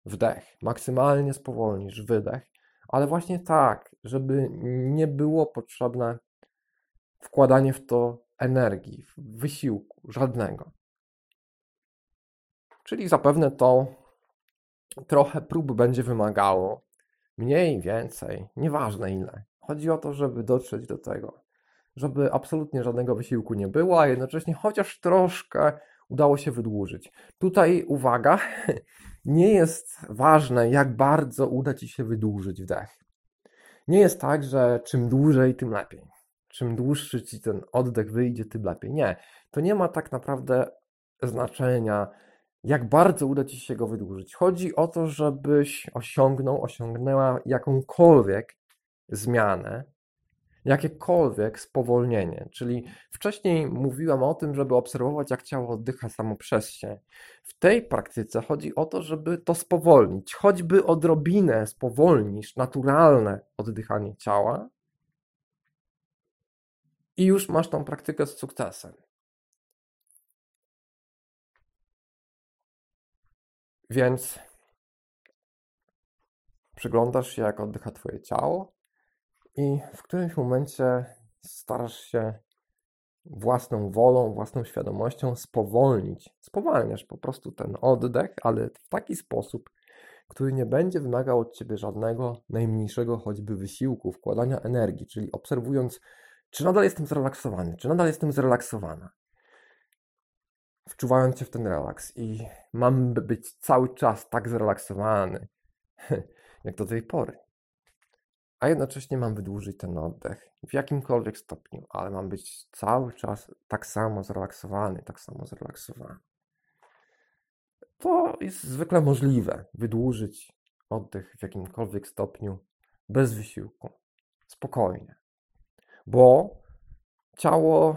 wdech, maksymalnie spowolnisz wydech, ale właśnie tak, żeby nie było potrzebne wkładanie w to energii, wysiłku, żadnego. Czyli zapewne to trochę prób będzie wymagało, mniej, więcej, nieważne ile. Chodzi o to, żeby dotrzeć do tego, żeby absolutnie żadnego wysiłku nie było, a jednocześnie chociaż troszkę udało się wydłużyć. Tutaj uwaga, nie jest ważne, jak bardzo uda ci się wydłużyć wdech. Nie jest tak, że czym dłużej, tym lepiej. Czym dłuższy ci ten oddech wyjdzie, tym lepiej. Nie. To nie ma tak naprawdę znaczenia, jak bardzo uda ci się go wydłużyć. Chodzi o to, żebyś osiągnął, osiągnęła jakąkolwiek zmianę jakiekolwiek spowolnienie. Czyli wcześniej mówiłam o tym, żeby obserwować, jak ciało oddycha samo przez się. W tej praktyce chodzi o to, żeby to spowolnić. Choćby odrobinę spowolnisz naturalne oddychanie ciała, i już masz tą praktykę z sukcesem. Więc przyglądasz się, jak oddycha Twoje ciało, i w którymś momencie starasz się własną wolą, własną świadomością spowolnić. Spowalniasz po prostu ten oddech, ale w taki sposób, który nie będzie wymagał od ciebie żadnego najmniejszego choćby wysiłku, wkładania energii, czyli obserwując, czy nadal jestem zrelaksowany, czy nadal jestem zrelaksowana. Wczuwając się w ten relaks i mam być cały czas tak zrelaksowany, jak do tej pory a jednocześnie mam wydłużyć ten oddech w jakimkolwiek stopniu, ale mam być cały czas tak samo zrelaksowany, tak samo zrelaksowany. To jest zwykle możliwe, wydłużyć oddech w jakimkolwiek stopniu bez wysiłku, spokojnie, bo ciało,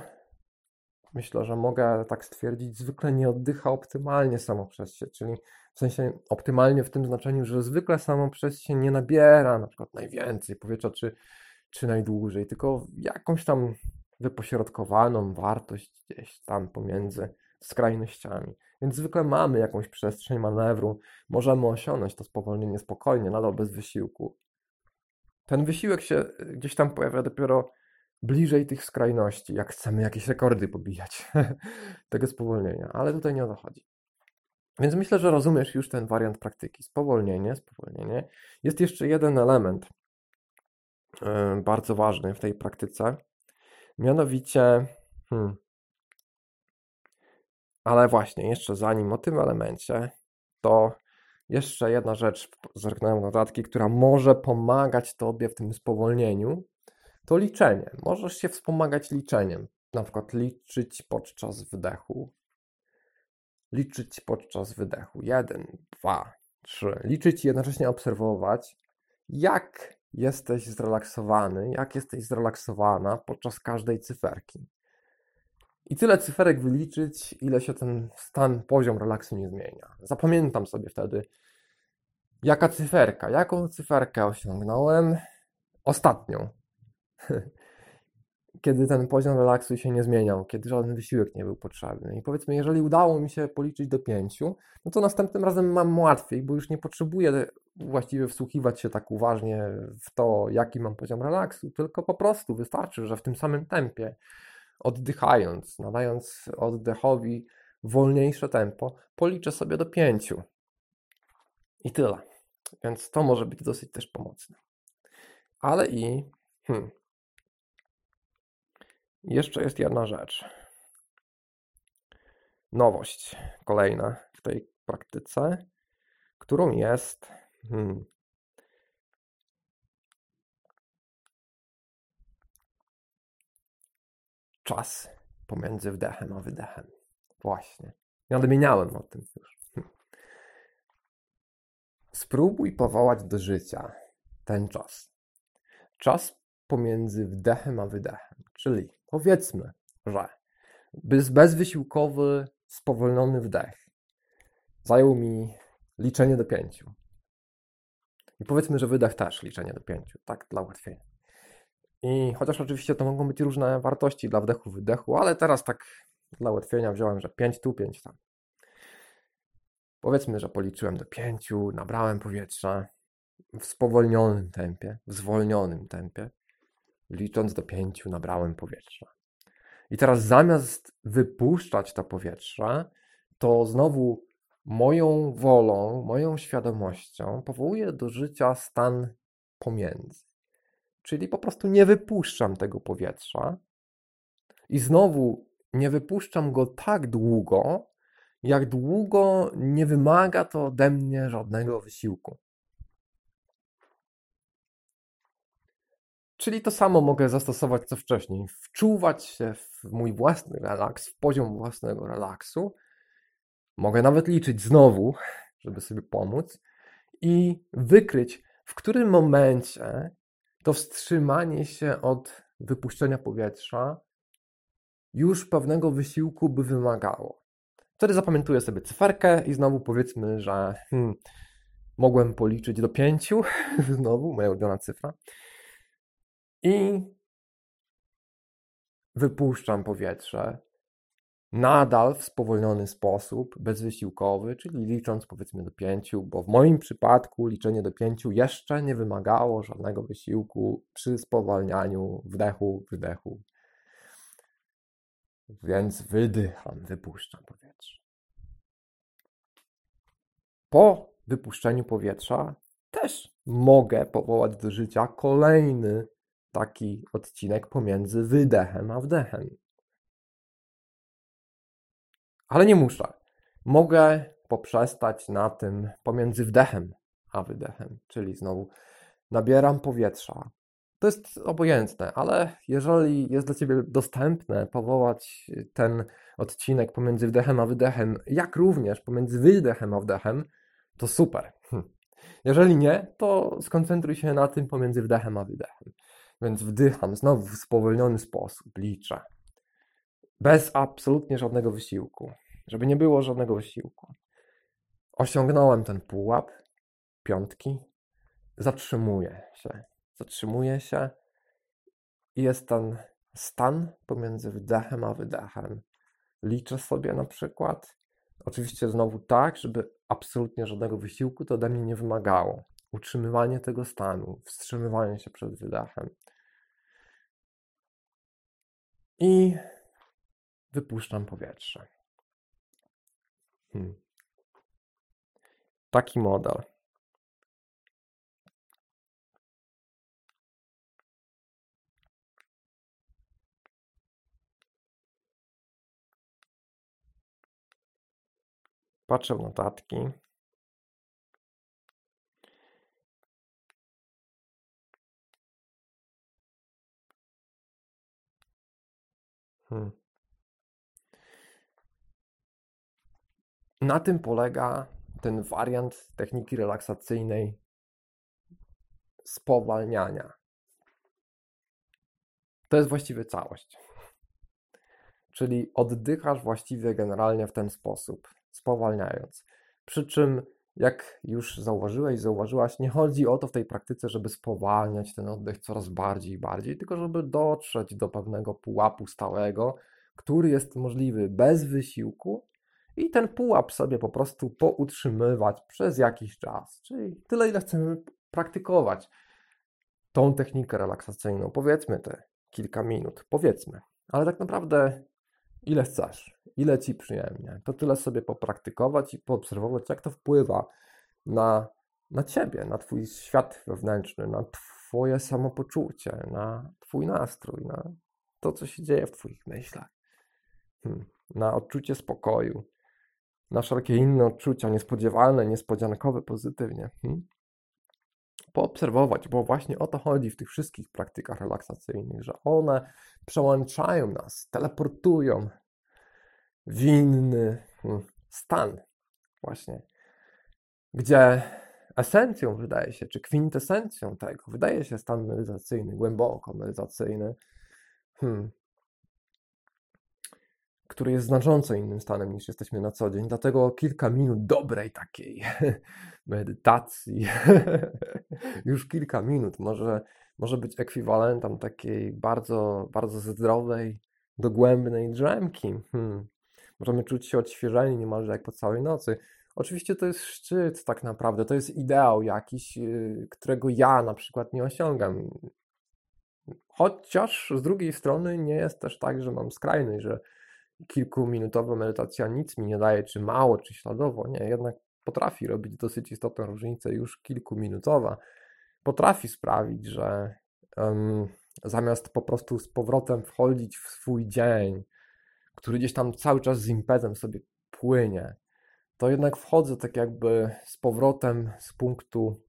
myślę, że mogę tak stwierdzić, zwykle nie oddycha optymalnie samo przez się, czyli w sensie optymalnie w tym znaczeniu, że zwykle samo przez się nie nabiera na przykład najwięcej powietrza czy, czy najdłużej, tylko jakąś tam wypośrodkowaną wartość gdzieś tam pomiędzy skrajnościami. Więc zwykle mamy jakąś przestrzeń manewru, możemy osiągnąć to spowolnienie spokojnie, nadal bez wysiłku. Ten wysiłek się gdzieś tam pojawia dopiero bliżej tych skrajności, jak chcemy jakieś rekordy pobijać tego spowolnienia, ale tutaj nie o to chodzi. Więc myślę, że rozumiesz już ten wariant praktyki. Spowolnienie, spowolnienie. Jest jeszcze jeden element yy, bardzo ważny w tej praktyce. Mianowicie, hmm, ale właśnie, jeszcze zanim o tym elemencie, to jeszcze jedna rzecz, zerknąłem notatki, która może pomagać Tobie w tym spowolnieniu, to liczenie. Możesz się wspomagać liczeniem. Na przykład liczyć podczas wdechu, liczyć podczas wydechu. Jeden, dwa, trzy. Liczyć i jednocześnie obserwować, jak jesteś zrelaksowany, jak jesteś zrelaksowana podczas każdej cyferki. I tyle cyferek wyliczyć, ile się ten stan, poziom relaksu nie zmienia. Zapamiętam sobie wtedy, jaka cyferka, jaką cyferkę osiągnąłem ostatnią. kiedy ten poziom relaksu się nie zmieniał, kiedy żaden wysiłek nie był potrzebny. I powiedzmy, jeżeli udało mi się policzyć do pięciu, no to następnym razem mam łatwiej, bo już nie potrzebuję właściwie wsłuchiwać się tak uważnie w to, jaki mam poziom relaksu, tylko po prostu wystarczy, że w tym samym tempie, oddychając, nadając oddechowi wolniejsze tempo, policzę sobie do pięciu. I tyle. Więc to może być dosyć też pomocne. Ale i hmm, jeszcze jest jedna rzecz. Nowość kolejna w tej praktyce, którą jest hmm, czas pomiędzy wdechem a wydechem. Właśnie. Ja odmieniałem o tym już. Hmm. Spróbuj powołać do życia ten czas. Czas pomiędzy wdechem a wydechem. Czyli Powiedzmy, że bezwysiłkowy, spowolniony wdech zajął mi liczenie do pięciu. I powiedzmy, że wydech też liczenie do pięciu, tak dla ułatwienia. I chociaż oczywiście to mogą być różne wartości dla wdechu, wydechu, ale teraz tak dla ułatwienia wziąłem, że 5 tu, 5 tam. Powiedzmy, że policzyłem do 5, nabrałem powietrza w spowolnionym tempie, w zwolnionym tempie licząc do pięciu, nabrałem powietrza. I teraz zamiast wypuszczać to powietrze, to znowu moją wolą, moją świadomością powołuję do życia stan pomiędzy. Czyli po prostu nie wypuszczam tego powietrza i znowu nie wypuszczam go tak długo, jak długo nie wymaga to ode mnie żadnego wysiłku. Czyli to samo mogę zastosować co wcześniej. Wczuwać się w mój własny relaks, w poziom własnego relaksu. Mogę nawet liczyć znowu, żeby sobie pomóc i wykryć, w którym momencie to wstrzymanie się od wypuszczenia powietrza już pewnego wysiłku by wymagało. Wtedy zapamiętuję sobie cyferkę i znowu powiedzmy, że hmm, mogłem policzyć do pięciu, znowu moja ulubiona cyfra. I wypuszczam powietrze nadal w spowolniony sposób, bezwysiłkowy, czyli licząc powiedzmy do pięciu, bo w moim przypadku liczenie do pięciu jeszcze nie wymagało żadnego wysiłku przy spowalnianiu wdechu, wydechu. Więc wydycham, wypuszczam powietrze. Po wypuszczeniu powietrza też mogę powołać do życia kolejny taki odcinek pomiędzy wydechem a wdechem. Ale nie muszę. Mogę poprzestać na tym pomiędzy wdechem a wydechem, czyli znowu nabieram powietrza. To jest obojętne, ale jeżeli jest dla Ciebie dostępne powołać ten odcinek pomiędzy wdechem a wydechem, jak również pomiędzy wydechem a wdechem, to super. Hm. Jeżeli nie, to skoncentruj się na tym pomiędzy wdechem a wydechem. Więc wdycham znowu w spowolniony sposób, liczę. Bez absolutnie żadnego wysiłku. Żeby nie było żadnego wysiłku. Osiągnąłem ten pułap, piątki, zatrzymuję się. Zatrzymuję się i jest ten stan pomiędzy wdechem a wydechem. Liczę sobie na przykład, oczywiście znowu tak, żeby absolutnie żadnego wysiłku to ode mnie nie wymagało. Utrzymywanie tego stanu, wstrzymywanie się przed wydechem. I wypuszczam powietrze. Hmm. Taki model. Patrzę w notatki. Hmm. Na tym polega ten wariant techniki relaksacyjnej spowalniania. To jest właściwie całość. Czyli oddychasz właściwie generalnie w ten sposób, spowalniając. Przy czym, jak już zauważyłeś, zauważyłaś, nie chodzi o to w tej praktyce, żeby spowalniać ten oddech coraz bardziej i bardziej, tylko żeby dotrzeć do pewnego pułapu stałego, który jest możliwy bez wysiłku i ten pułap sobie po prostu poutrzymywać przez jakiś czas. Czyli tyle, ile chcemy praktykować tą technikę relaksacyjną. Powiedzmy te kilka minut, powiedzmy. Ale tak naprawdę ile chcesz, ile ci przyjemnie. To tyle sobie popraktykować i poobserwować, jak to wpływa na, na ciebie, na twój świat wewnętrzny, na twoje samopoczucie, na twój nastrój, na to, co się dzieje w twoich myślach, hmm. na odczucie spokoju, na wszelkie inne odczucia niespodziewane, niespodziankowe, pozytywnie. Hmm? Poobserwować, bo właśnie o to chodzi w tych wszystkich praktykach relaksacyjnych, że one przełączają nas, teleportują w inny hmm, stan, właśnie, gdzie esencją wydaje się, czy kwintesencją tego, wydaje się stan medytacyjny, głęboko medytacyjny, hmm, który jest znacząco innym stanem niż jesteśmy na co dzień. Dlatego kilka minut dobrej takiej medytacji, już kilka minut może, może być ekwiwalentem takiej bardzo, bardzo zdrowej, dogłębnej drzemki. Hmm. Możemy czuć się odświeżeni niemalże jak po całej nocy. Oczywiście to jest szczyt tak naprawdę, to jest ideał jakiś, y, którego ja na przykład nie osiągam. Chociaż z drugiej strony nie jest też tak, że mam skrajność, że kilkuminutowa medytacja nic mi nie daje, czy mało, czy śladowo. Nie, jednak potrafi robić dosyć istotną różnicę, już kilkuminutowa. Potrafi sprawić, że um, zamiast po prostu z powrotem wchodzić w swój dzień, który gdzieś tam cały czas z impezem sobie płynie, to jednak wchodzę tak jakby z powrotem z punktu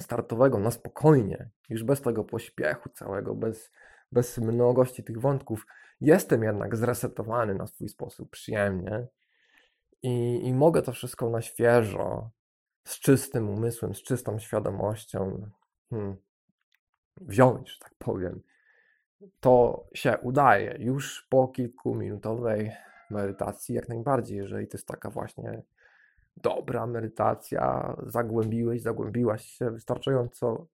startowego na spokojnie, już bez tego pośpiechu całego, bez, bez mnogości tych wątków. Jestem jednak zresetowany na swój sposób przyjemnie i, i mogę to wszystko na świeżo, z czystym umysłem, z czystą świadomością hmm, wziąć, że tak powiem. to się udaje już po kilkuminutowej medytacji, jak najbardziej, jeżeli to jest taka właśnie dobra medytacja, zagłębiłeś, zagłębiłaś się wystarczająco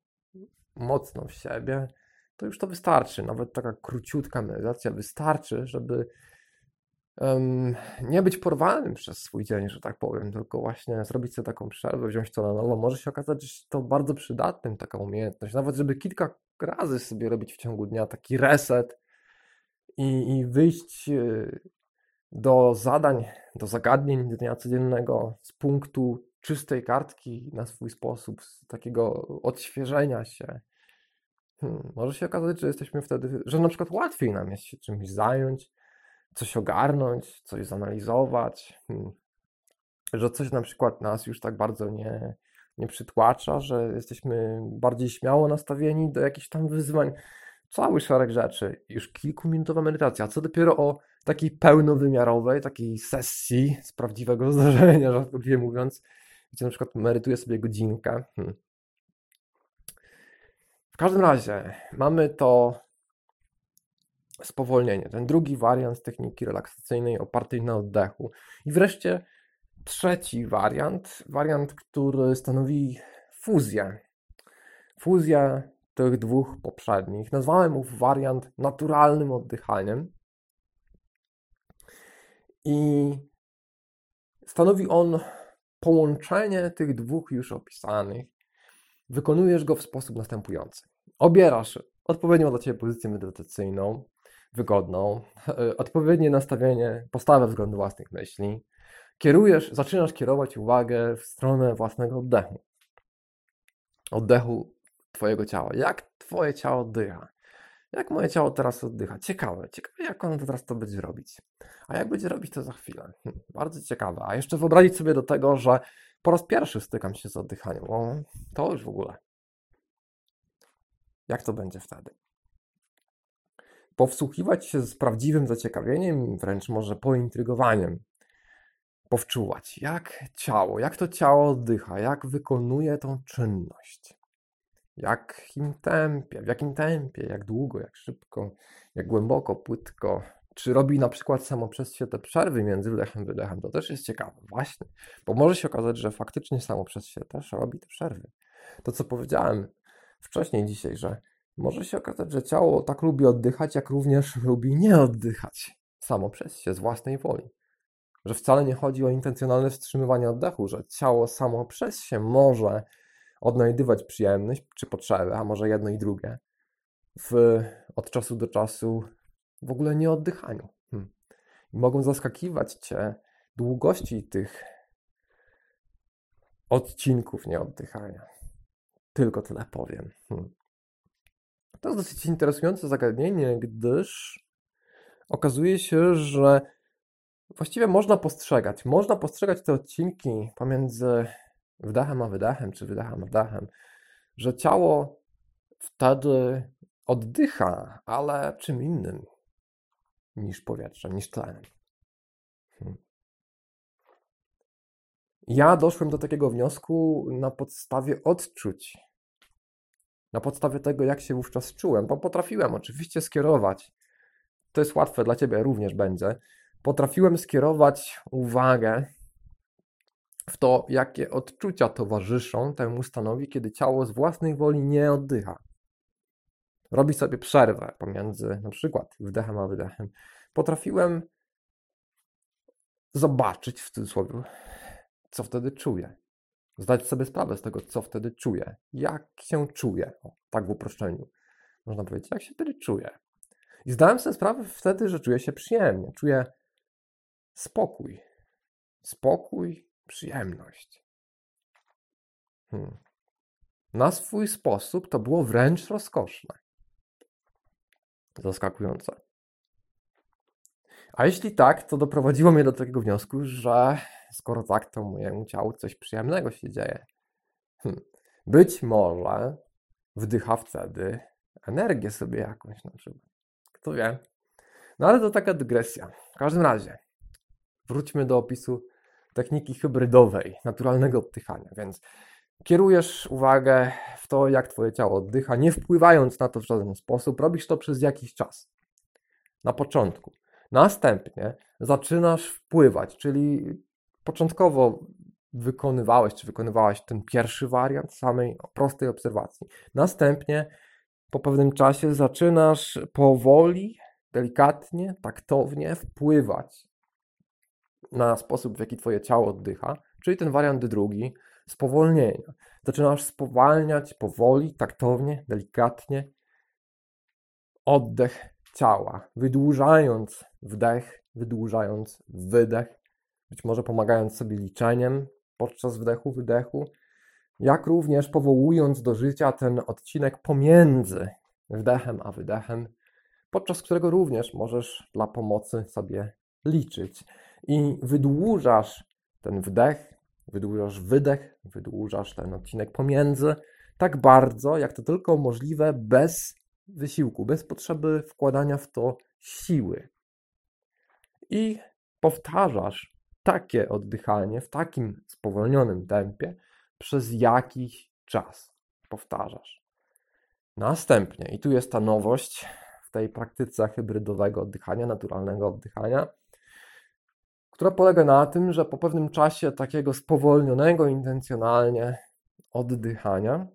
mocno w siebie, to już to wystarczy. Nawet taka króciutka medytacja wystarczy, żeby um, nie być porwanym przez swój dzień, że tak powiem, tylko właśnie zrobić sobie taką przerwę, wziąć to na nowo. Może się okazać, że to bardzo przydatnym, taka umiejętność. Nawet, żeby kilka razy sobie robić w ciągu dnia taki reset i, i wyjść e, do zadań, do zagadnień dnia codziennego z punktu czystej kartki na swój sposób, z takiego odświeżenia się. Hmm, może się okazać, że jesteśmy wtedy, że na przykład łatwiej nam jest się czymś zająć, coś ogarnąć, coś zanalizować, hmm. że coś na przykład nas już tak bardzo nie, nie przytłacza, że jesteśmy bardziej śmiało nastawieni do jakichś tam wyzwań. Cały szereg rzeczy. Już kilkuminutowa medytacja. Co dopiero o takiej pełnowymiarowej, takiej sesji z prawdziwego zdarzenia, żartobliwie mówiąc, gdzie na przykład merytuję sobie godzinkę. Hmm. W każdym razie mamy to spowolnienie, ten drugi wariant techniki relaksacyjnej opartej na oddechu. I wreszcie trzeci wariant, wariant, który stanowi fuzję. Fuzję tych dwóch poprzednich. Nazwałem ów wariant naturalnym oddychaniem. I stanowi on połączenie tych dwóch już opisanych. Wykonujesz go w sposób następujący. Obierasz odpowiednią dla Ciebie pozycję medytacyjną, wygodną, odpowiednie nastawienie, postawę względem własnych myśli. Kierujesz, zaczynasz kierować uwagę w stronę własnego oddechu. Oddechu Twojego ciała. Jak Twoje ciało oddycha? Jak moje ciało teraz oddycha? Ciekawe, ciekawe jak ono teraz to będzie robić. A jak będzie robić to za chwilę? Hm, bardzo ciekawe. A jeszcze wyobrazić sobie do tego, że po raz pierwszy stykam się z oddychaniem. O, to już w ogóle. Jak to będzie wtedy? Powsłuchiwać się z prawdziwym zaciekawieniem, wręcz może pointrygowaniem. Powczuwać, jak ciało, jak to ciało oddycha, jak wykonuje tą czynność jakim tempie, w jakim tempie, jak długo, jak szybko, jak głęboko, płytko. Czy robi na przykład samo przez się te przerwy między wdechem wydechem? To też jest ciekawe, właśnie, bo może się okazać, że faktycznie samo przez się też robi te przerwy. To, co powiedziałem wcześniej dzisiaj, że może się okazać, że ciało tak lubi oddychać, jak również lubi nie oddychać samo przez się, z własnej woli. Że wcale nie chodzi o intencjonalne wstrzymywanie oddechu, że ciało samo przez się może odnajdywać przyjemność czy potrzebę, a może jedno i drugie, w, od czasu do czasu w ogóle nie oddychaniu. Hmm. I mogą zaskakiwać Cię długości tych odcinków nieoddychania. Tylko tyle powiem. Hmm. To jest dosyć interesujące zagadnienie, gdyż okazuje się, że właściwie można postrzegać, można postrzegać te odcinki pomiędzy wdechem a wydechem, czy wydechem a wdechem, że ciało wtedy oddycha, ale czym innym niż powietrzem, niż tlenem. Hmm. Ja doszłem do takiego wniosku na podstawie odczuć, na podstawie tego, jak się wówczas czułem, bo potrafiłem oczywiście skierować, to jest łatwe dla Ciebie również będzie, potrafiłem skierować uwagę w to, jakie odczucia towarzyszą temu stanowi, kiedy ciało z własnej woli nie oddycha. Robi sobie przerwę pomiędzy na przykład wdechem a wydechem. Potrafiłem zobaczyć w cudzysłowie, co wtedy czuję. Zdać sobie sprawę z tego, co wtedy czuję. Jak się czuję. O, tak w uproszczeniu. Można powiedzieć, jak się wtedy czuję. I zdałem sobie sprawę wtedy, że czuję się przyjemnie. Czuję spokój. Spokój, przyjemność. Hmm. Na swój sposób to było wręcz rozkoszne. Zaskakujące. A jeśli tak, to doprowadziło mnie do takiego wniosku, że skoro tak, to mojemu ciału coś przyjemnego się dzieje. Hmm. Być może wdycha wtedy energię sobie jakąś na przykład. Kto wie. No ale to taka dygresja. W każdym razie, wróćmy do opisu techniki hybrydowej, naturalnego oddychania. Więc kierujesz uwagę w to, jak twoje ciało oddycha, nie wpływając na to w żaden sposób. Robisz to przez jakiś czas. Na początku. Następnie zaczynasz wpływać, czyli początkowo wykonywałeś, czy wykonywałaś ten pierwszy wariant samej prostej obserwacji. Następnie po pewnym czasie zaczynasz powoli, delikatnie, taktownie wpływać na sposób, w jaki twoje ciało oddycha, czyli ten wariant drugi, spowolnienia. Zaczynasz spowalniać powoli, taktownie, delikatnie oddech ciała, wydłużając wdech, wydłużając wydech, być może pomagając sobie liczeniem podczas wdechu, wydechu, jak również powołując do życia ten odcinek pomiędzy wdechem a wydechem, podczas którego również możesz dla pomocy sobie liczyć. I wydłużasz ten wdech, wydłużasz wydech, wydłużasz ten odcinek pomiędzy tak bardzo, jak to tylko możliwe, bez wysiłku, bez potrzeby wkładania w to siły. I powtarzasz takie oddychanie w takim spowolnionym tempie przez jakiś czas. Powtarzasz. Następnie, i tu jest ta nowość w tej praktyce hybrydowego oddychania, naturalnego oddychania, która polega na tym, że po pewnym czasie takiego spowolnionego intencjonalnie oddychania,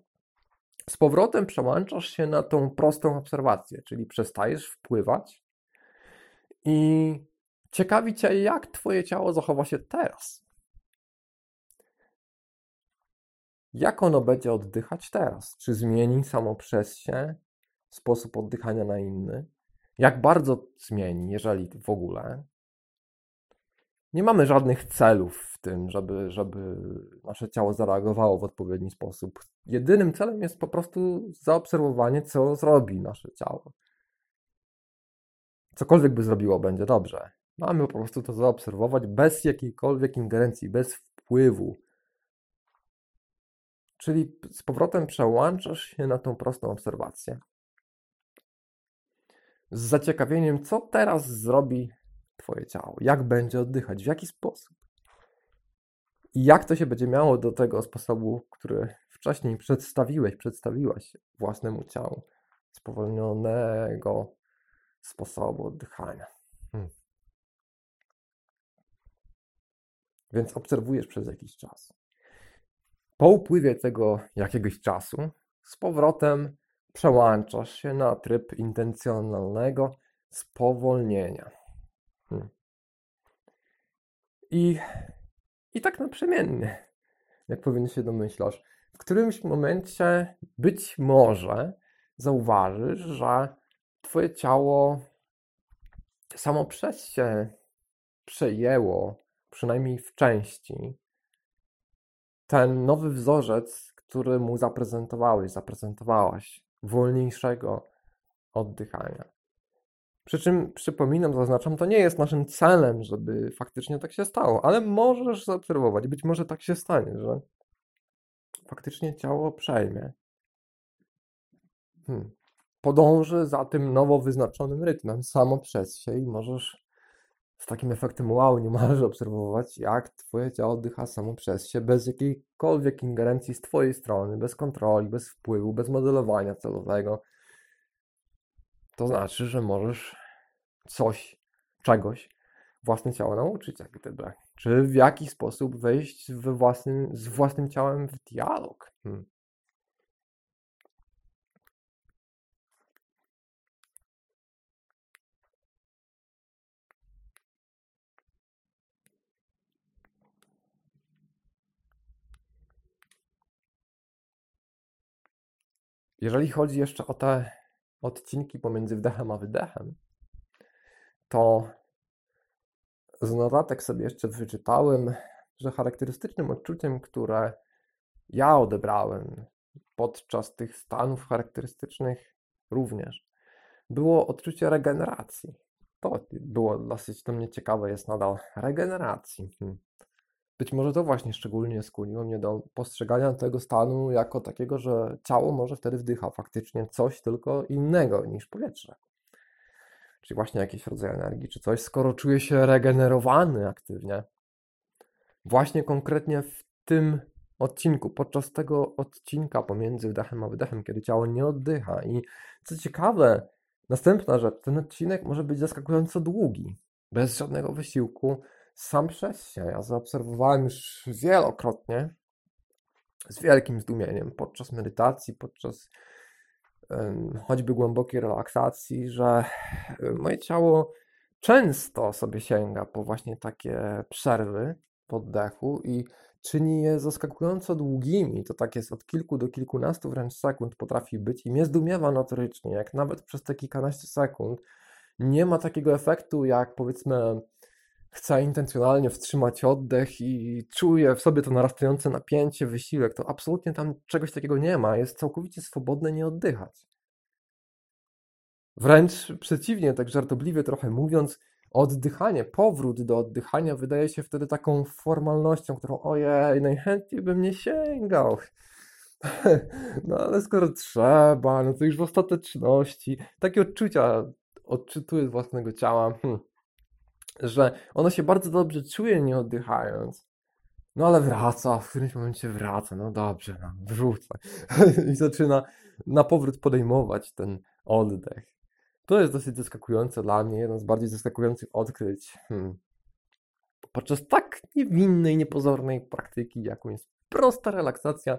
z powrotem przełączasz się na tą prostą obserwację, czyli przestajesz wpływać i ciekawi Cię, jak Twoje ciało zachowa się teraz. Jak ono będzie oddychać teraz? Czy zmieni samo przez się sposób oddychania na inny? Jak bardzo zmieni, jeżeli w ogóle? Nie mamy żadnych celów w tym, żeby, żeby nasze ciało zareagowało w odpowiedni sposób. Jedynym celem jest po prostu zaobserwowanie, co zrobi nasze ciało. Cokolwiek by zrobiło, będzie dobrze. Mamy po prostu to zaobserwować bez jakiejkolwiek ingerencji, bez wpływu. Czyli z powrotem przełączasz się na tą prostą obserwację. Z zaciekawieniem, co teraz zrobi Twoje ciało, jak będzie oddychać, w jaki sposób. I jak to się będzie miało do tego sposobu, który wcześniej przedstawiłeś, przedstawiłaś własnemu ciału, spowolnionego sposobu oddychania. Hmm. Więc obserwujesz przez jakiś czas. Po upływie tego jakiegoś czasu, z powrotem przełączasz się na tryb intencjonalnego spowolnienia. Hmm. I, I tak naprzemiennie, jak pewnie się domyślasz, w którymś momencie być może zauważysz, że Twoje ciało samo przez się przejęło, przynajmniej w części, ten nowy wzorzec, który mu zaprezentowałeś, zaprezentowałaś, wolniejszego oddychania. Przy czym przypominam, zaznaczam, to nie jest naszym celem, żeby faktycznie tak się stało, ale możesz zaobserwować, być może tak się stanie, że faktycznie ciało przejmie. Hmm. Podąży za tym nowo wyznaczonym rytmem samo przez się i możesz z takim efektem wow niemalże obserwować, jak twoje ciało oddycha samo przez się, bez jakiejkolwiek ingerencji z twojej strony, bez kontroli, bez wpływu, bez modelowania celowego to znaczy, że możesz coś, czegoś własne ciało nauczyć, jak gdyby. Czy w jakiś sposób wejść we własnym, z własnym ciałem w dialog. Hmm. Jeżeli chodzi jeszcze o te odcinki pomiędzy wdechem a wydechem, to z notatek sobie jeszcze wyczytałem, że charakterystycznym odczuciem, które ja odebrałem podczas tych stanów charakterystycznych również, było odczucie regeneracji. To było dosyć do mnie ciekawe, jest nadal regeneracji. Hmm. Być może to właśnie szczególnie skłoniło mnie do postrzegania tego stanu jako takiego, że ciało może wtedy wdycha faktycznie coś tylko innego niż powietrze. Czyli właśnie jakiś rodzaj energii, czy coś, skoro czuje się regenerowany aktywnie. Właśnie konkretnie w tym odcinku, podczas tego odcinka pomiędzy wdechem a wydechem, kiedy ciało nie oddycha. I co ciekawe, następna rzecz, ten odcinek może być zaskakująco długi, bez żadnego wysiłku, sam przez się. Ja zaobserwowałem już wielokrotnie, z wielkim zdumieniem, podczas medytacji, podczas choćby głębokiej relaksacji, że moje ciało często sobie sięga po właśnie takie przerwy w oddechu i czyni je zaskakująco długimi. To tak jest od kilku do kilkunastu wręcz sekund potrafi być i mnie zdumiewa notorycznie, jak nawet przez te kilkanaście sekund nie ma takiego efektu, jak powiedzmy chcę intencjonalnie wstrzymać oddech i czuję w sobie to narastające napięcie, wysiłek, to absolutnie tam czegoś takiego nie ma. Jest całkowicie swobodne nie oddychać. Wręcz przeciwnie, tak żartobliwie trochę mówiąc, oddychanie, powrót do oddychania wydaje się wtedy taką formalnością, którą ojej, najchętniej bym nie sięgał. No ale skoro trzeba, no to już w ostateczności. Takie odczucia odczytuję z własnego ciała, hm, że ono się bardzo dobrze czuje nie oddychając. No ale wraca, w którymś momencie wraca, no dobrze, no, wrzucę. I zaczyna na powrót podejmować ten oddech. To jest dosyć zaskakujące dla mnie, jedno z bardziej zaskakujących odkryć. Hmm. Podczas tak niewinnej, niepozornej praktyki, jaką jest prosta relaksacja,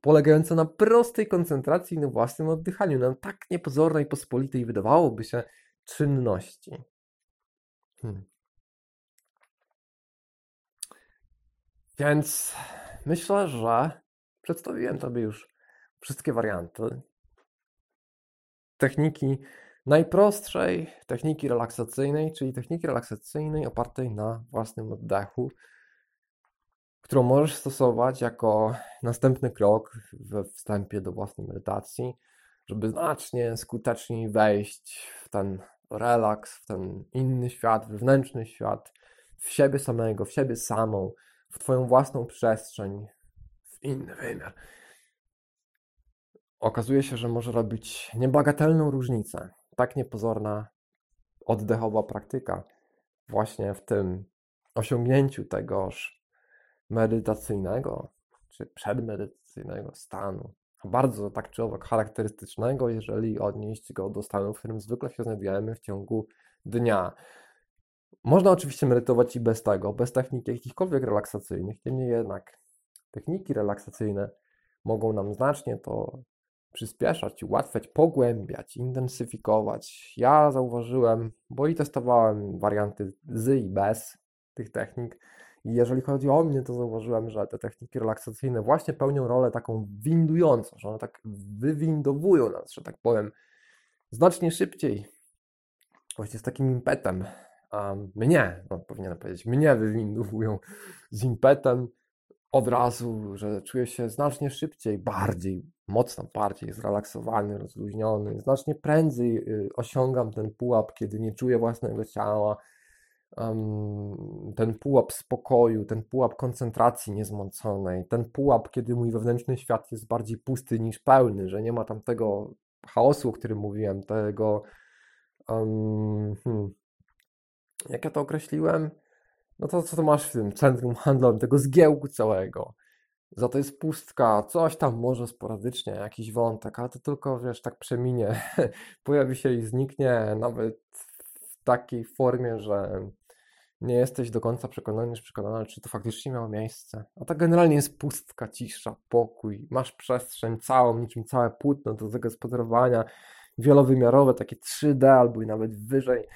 polegająca na prostej koncentracji na własnym oddychaniu, na tak niepozornej, pospolitej, wydawałoby się, czynności. Hmm. Więc myślę, że przedstawiłem Tobie już wszystkie warianty. Techniki najprostszej techniki relaksacyjnej, czyli techniki relaksacyjnej opartej na własnym oddechu, którą możesz stosować jako następny krok we wstępie do własnej medytacji, żeby znacznie skuteczniej wejść w ten relaks, w ten inny świat, wewnętrzny świat, w siebie samego, w siebie samą, w Twoją własną przestrzeń, w inny wymiar. Okazuje się, że może robić niebagatelną różnicę tak niepozorna oddechowa praktyka właśnie w tym osiągnięciu tegoż medytacyjnego czy przedmedytacyjnego stanu, bardzo tak czy owak charakterystycznego, jeżeli odnieść go do stanu, w którym zwykle się znajdujemy w ciągu dnia. Można oczywiście medytować i bez tego, bez technik jakichkolwiek relaksacyjnych, niemniej jednak techniki relaksacyjne mogą nam znacznie to przyspieszać, ułatwiać, pogłębiać, intensyfikować. Ja zauważyłem, bo i testowałem warianty z i bez tych technik. I jeżeli chodzi o mnie, to zauważyłem, że te techniki relaksacyjne właśnie pełnią rolę taką windującą, że one tak wywindowują nas, że tak powiem, znacznie szybciej. Właśnie z takim impetem. A mnie, no powinienem powiedzieć, mnie wywindowują z impetem od razu, że czuję się znacznie szybciej, bardziej, mocno bardziej zrelaksowany, rozluźniony. Znacznie prędzej y, osiągam ten pułap, kiedy nie czuję własnego ciała, ten pułap spokoju, ten pułap koncentracji niezmąconej, ten pułap, kiedy mój wewnętrzny świat jest bardziej pusty niż pełny, że nie ma tam tego chaosu, o którym mówiłem, tego. Um, hmm, jak ja to określiłem? no to co to masz w tym centrum handlowym, tego zgiełku całego. Za to jest pustka, coś tam może sporadycznie, jakiś wątek, ale to tylko, wiesz, tak przeminie, pojawi się i zniknie, nawet w takiej formie, że nie jesteś do końca przekonany, przekonana, czy to faktycznie miało miejsce. A tak generalnie jest pustka, cisza, pokój, masz przestrzeń całą, niczym całe płótno do zagospodarowania, wielowymiarowe, takie 3D albo i nawet wyżej.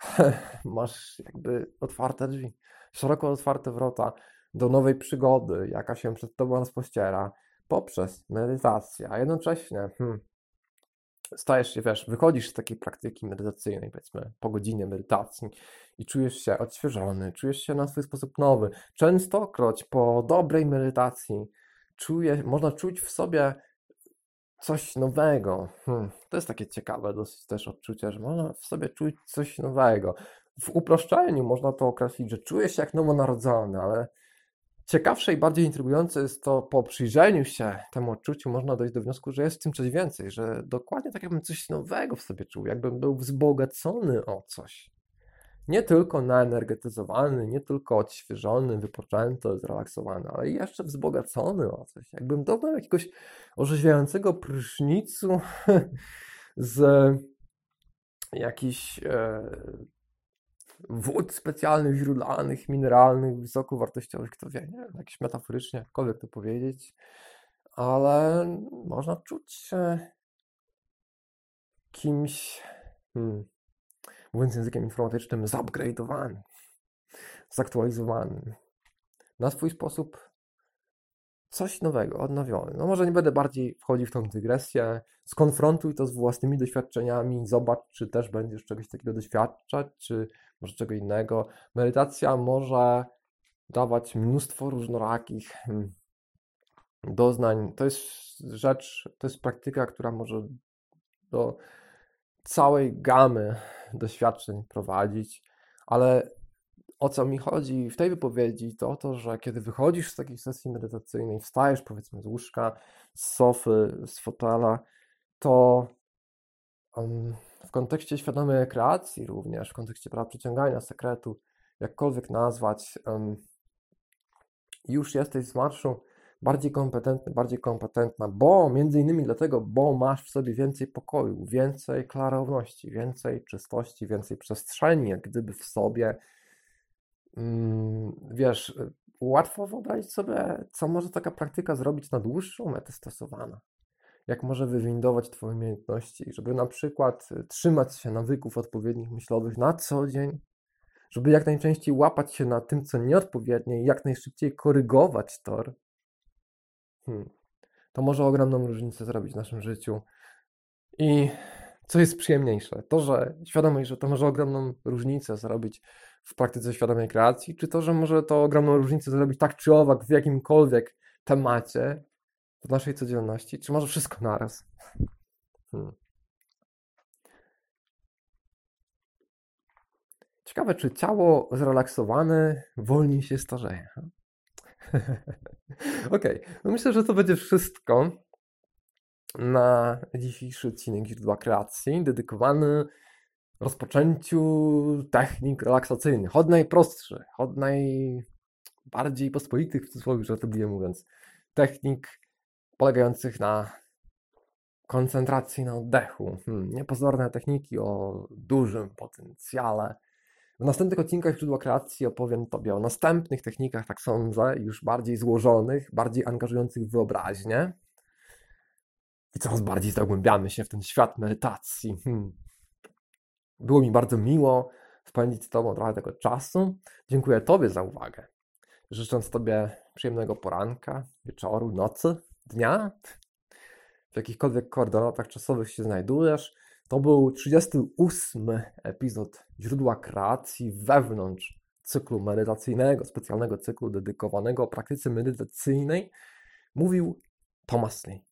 masz jakby otwarte drzwi, szeroko otwarte wrota do nowej przygody, jaka się przed tobą rozpościera poprzez medytację, a jednocześnie hmm, stajesz się, wiesz, wychodzisz z takiej praktyki medytacyjnej, powiedzmy, po godzinie medytacji i czujesz się odświeżony, czujesz się na swój sposób nowy. Częstokroć po dobrej medytacji czuje, można czuć w sobie coś nowego. Hmm, to jest takie ciekawe dosyć też odczucie, że można w sobie czuć coś nowego. W uproszczeniu można to określić, że czuje się jak nowonarodzony, ale ciekawsze i bardziej intrygujące jest to, po przyjrzeniu się temu odczuciu można dojść do wniosku, że jest w tym coś więcej, że dokładnie tak jakbym coś nowego w sobie czuł, jakbym był wzbogacony o coś. nie tylko naenergetyzowany, nie tylko odświeżony, wypoczęty, zrelaksowany, ale jeszcze wzbogacony o coś. Jakbym doznał jakiegoś orzeźwiającego prysznicu z jakichś e, wód specjalnych, źródlanych, mineralnych, wysokowartościowych, kto wie, nie? Jakieś metaforycznie, jakkolwiek to powiedzieć, ale można czuć się kimś, hmm, mówiąc językiem informatycznym, zupgrade'owany, zaktualizowany, na swój sposób coś nowego, odnowiony. No może nie będę bardziej wchodził w tą dygresję, skonfrontuj to z własnymi doświadczeniami, zobacz, czy też będziesz czegoś takiego doświadczać, czy może czego innego. Medytacja może dawać mnóstwo różnorakich hmm, doznań. To jest rzecz, to jest praktyka, która może do całej gamy doświadczeń prowadzić, ale o co mi chodzi w tej wypowiedzi, to to, że kiedy wychodzisz z takiej sesji medytacyjnej, wstajesz powiedzmy z łóżka, z sofy, z fotela, to um, w kontekście świadomej kreacji również, w kontekście prawa przyciągania sekretu, jakkolwiek nazwać, już jesteś z marszu bardziej kompetentny, bardziej kompetentna, bo między innymi dlatego, bo masz w sobie więcej pokoju, więcej klarowności, więcej czystości, więcej przestrzeni, jak gdyby w sobie. Mm, wiesz, łatwo wyobrazić sobie, co może taka praktyka zrobić na dłuższą metę stosowana. Jak może wywindować Twoje umiejętności, żeby na przykład trzymać się nawyków odpowiednich myślowych na co dzień, żeby jak najczęściej łapać się na tym, co nieodpowiednie i jak najszybciej korygować tor, Hmm. To może ogromną różnicę zrobić w naszym życiu. I co jest przyjemniejsze? To, że świadomość, że to może ogromną różnicę zrobić w praktyce świadomej kreacji, czy to, że może to ogromną różnicę zrobić tak czy owak w jakimkolwiek temacie w naszej codzienności, czy może wszystko naraz? Hmm. Ciekawe, czy ciało zrelaksowane wolniej się starzeje. Okej, okay. no myślę, że to będzie wszystko na dzisiejszy odcinek Źródła Kreacji, dedykowany rozpoczęciu technik relaksacyjnych, od najprostszych, od najbardziej pospolitych, w cudzysłowie żartobliwie mówiąc, technik polegających na koncentracji na oddechu. Hmm, niepozorne techniki o dużym potencjale w następnych odcinkach Źródła Kreacji opowiem Tobie o następnych technikach, tak sądzę, już bardziej złożonych, bardziej angażujących wyobraźnię. I coraz bardziej zagłębiamy się w ten świat medytacji. Hmm. Było mi bardzo miło spędzić z Tobą trochę tego czasu. Dziękuję Tobie za uwagę. Życząc Tobie przyjemnego poranka, wieczoru, nocy, dnia, w jakichkolwiek koordynatach czasowych się znajdujesz. To był 38 epizod Źródła Kreacji wewnątrz cyklu medytacyjnego, specjalnego cyklu dedykowanego praktyce medytacyjnej. Mówił Thomas Lee.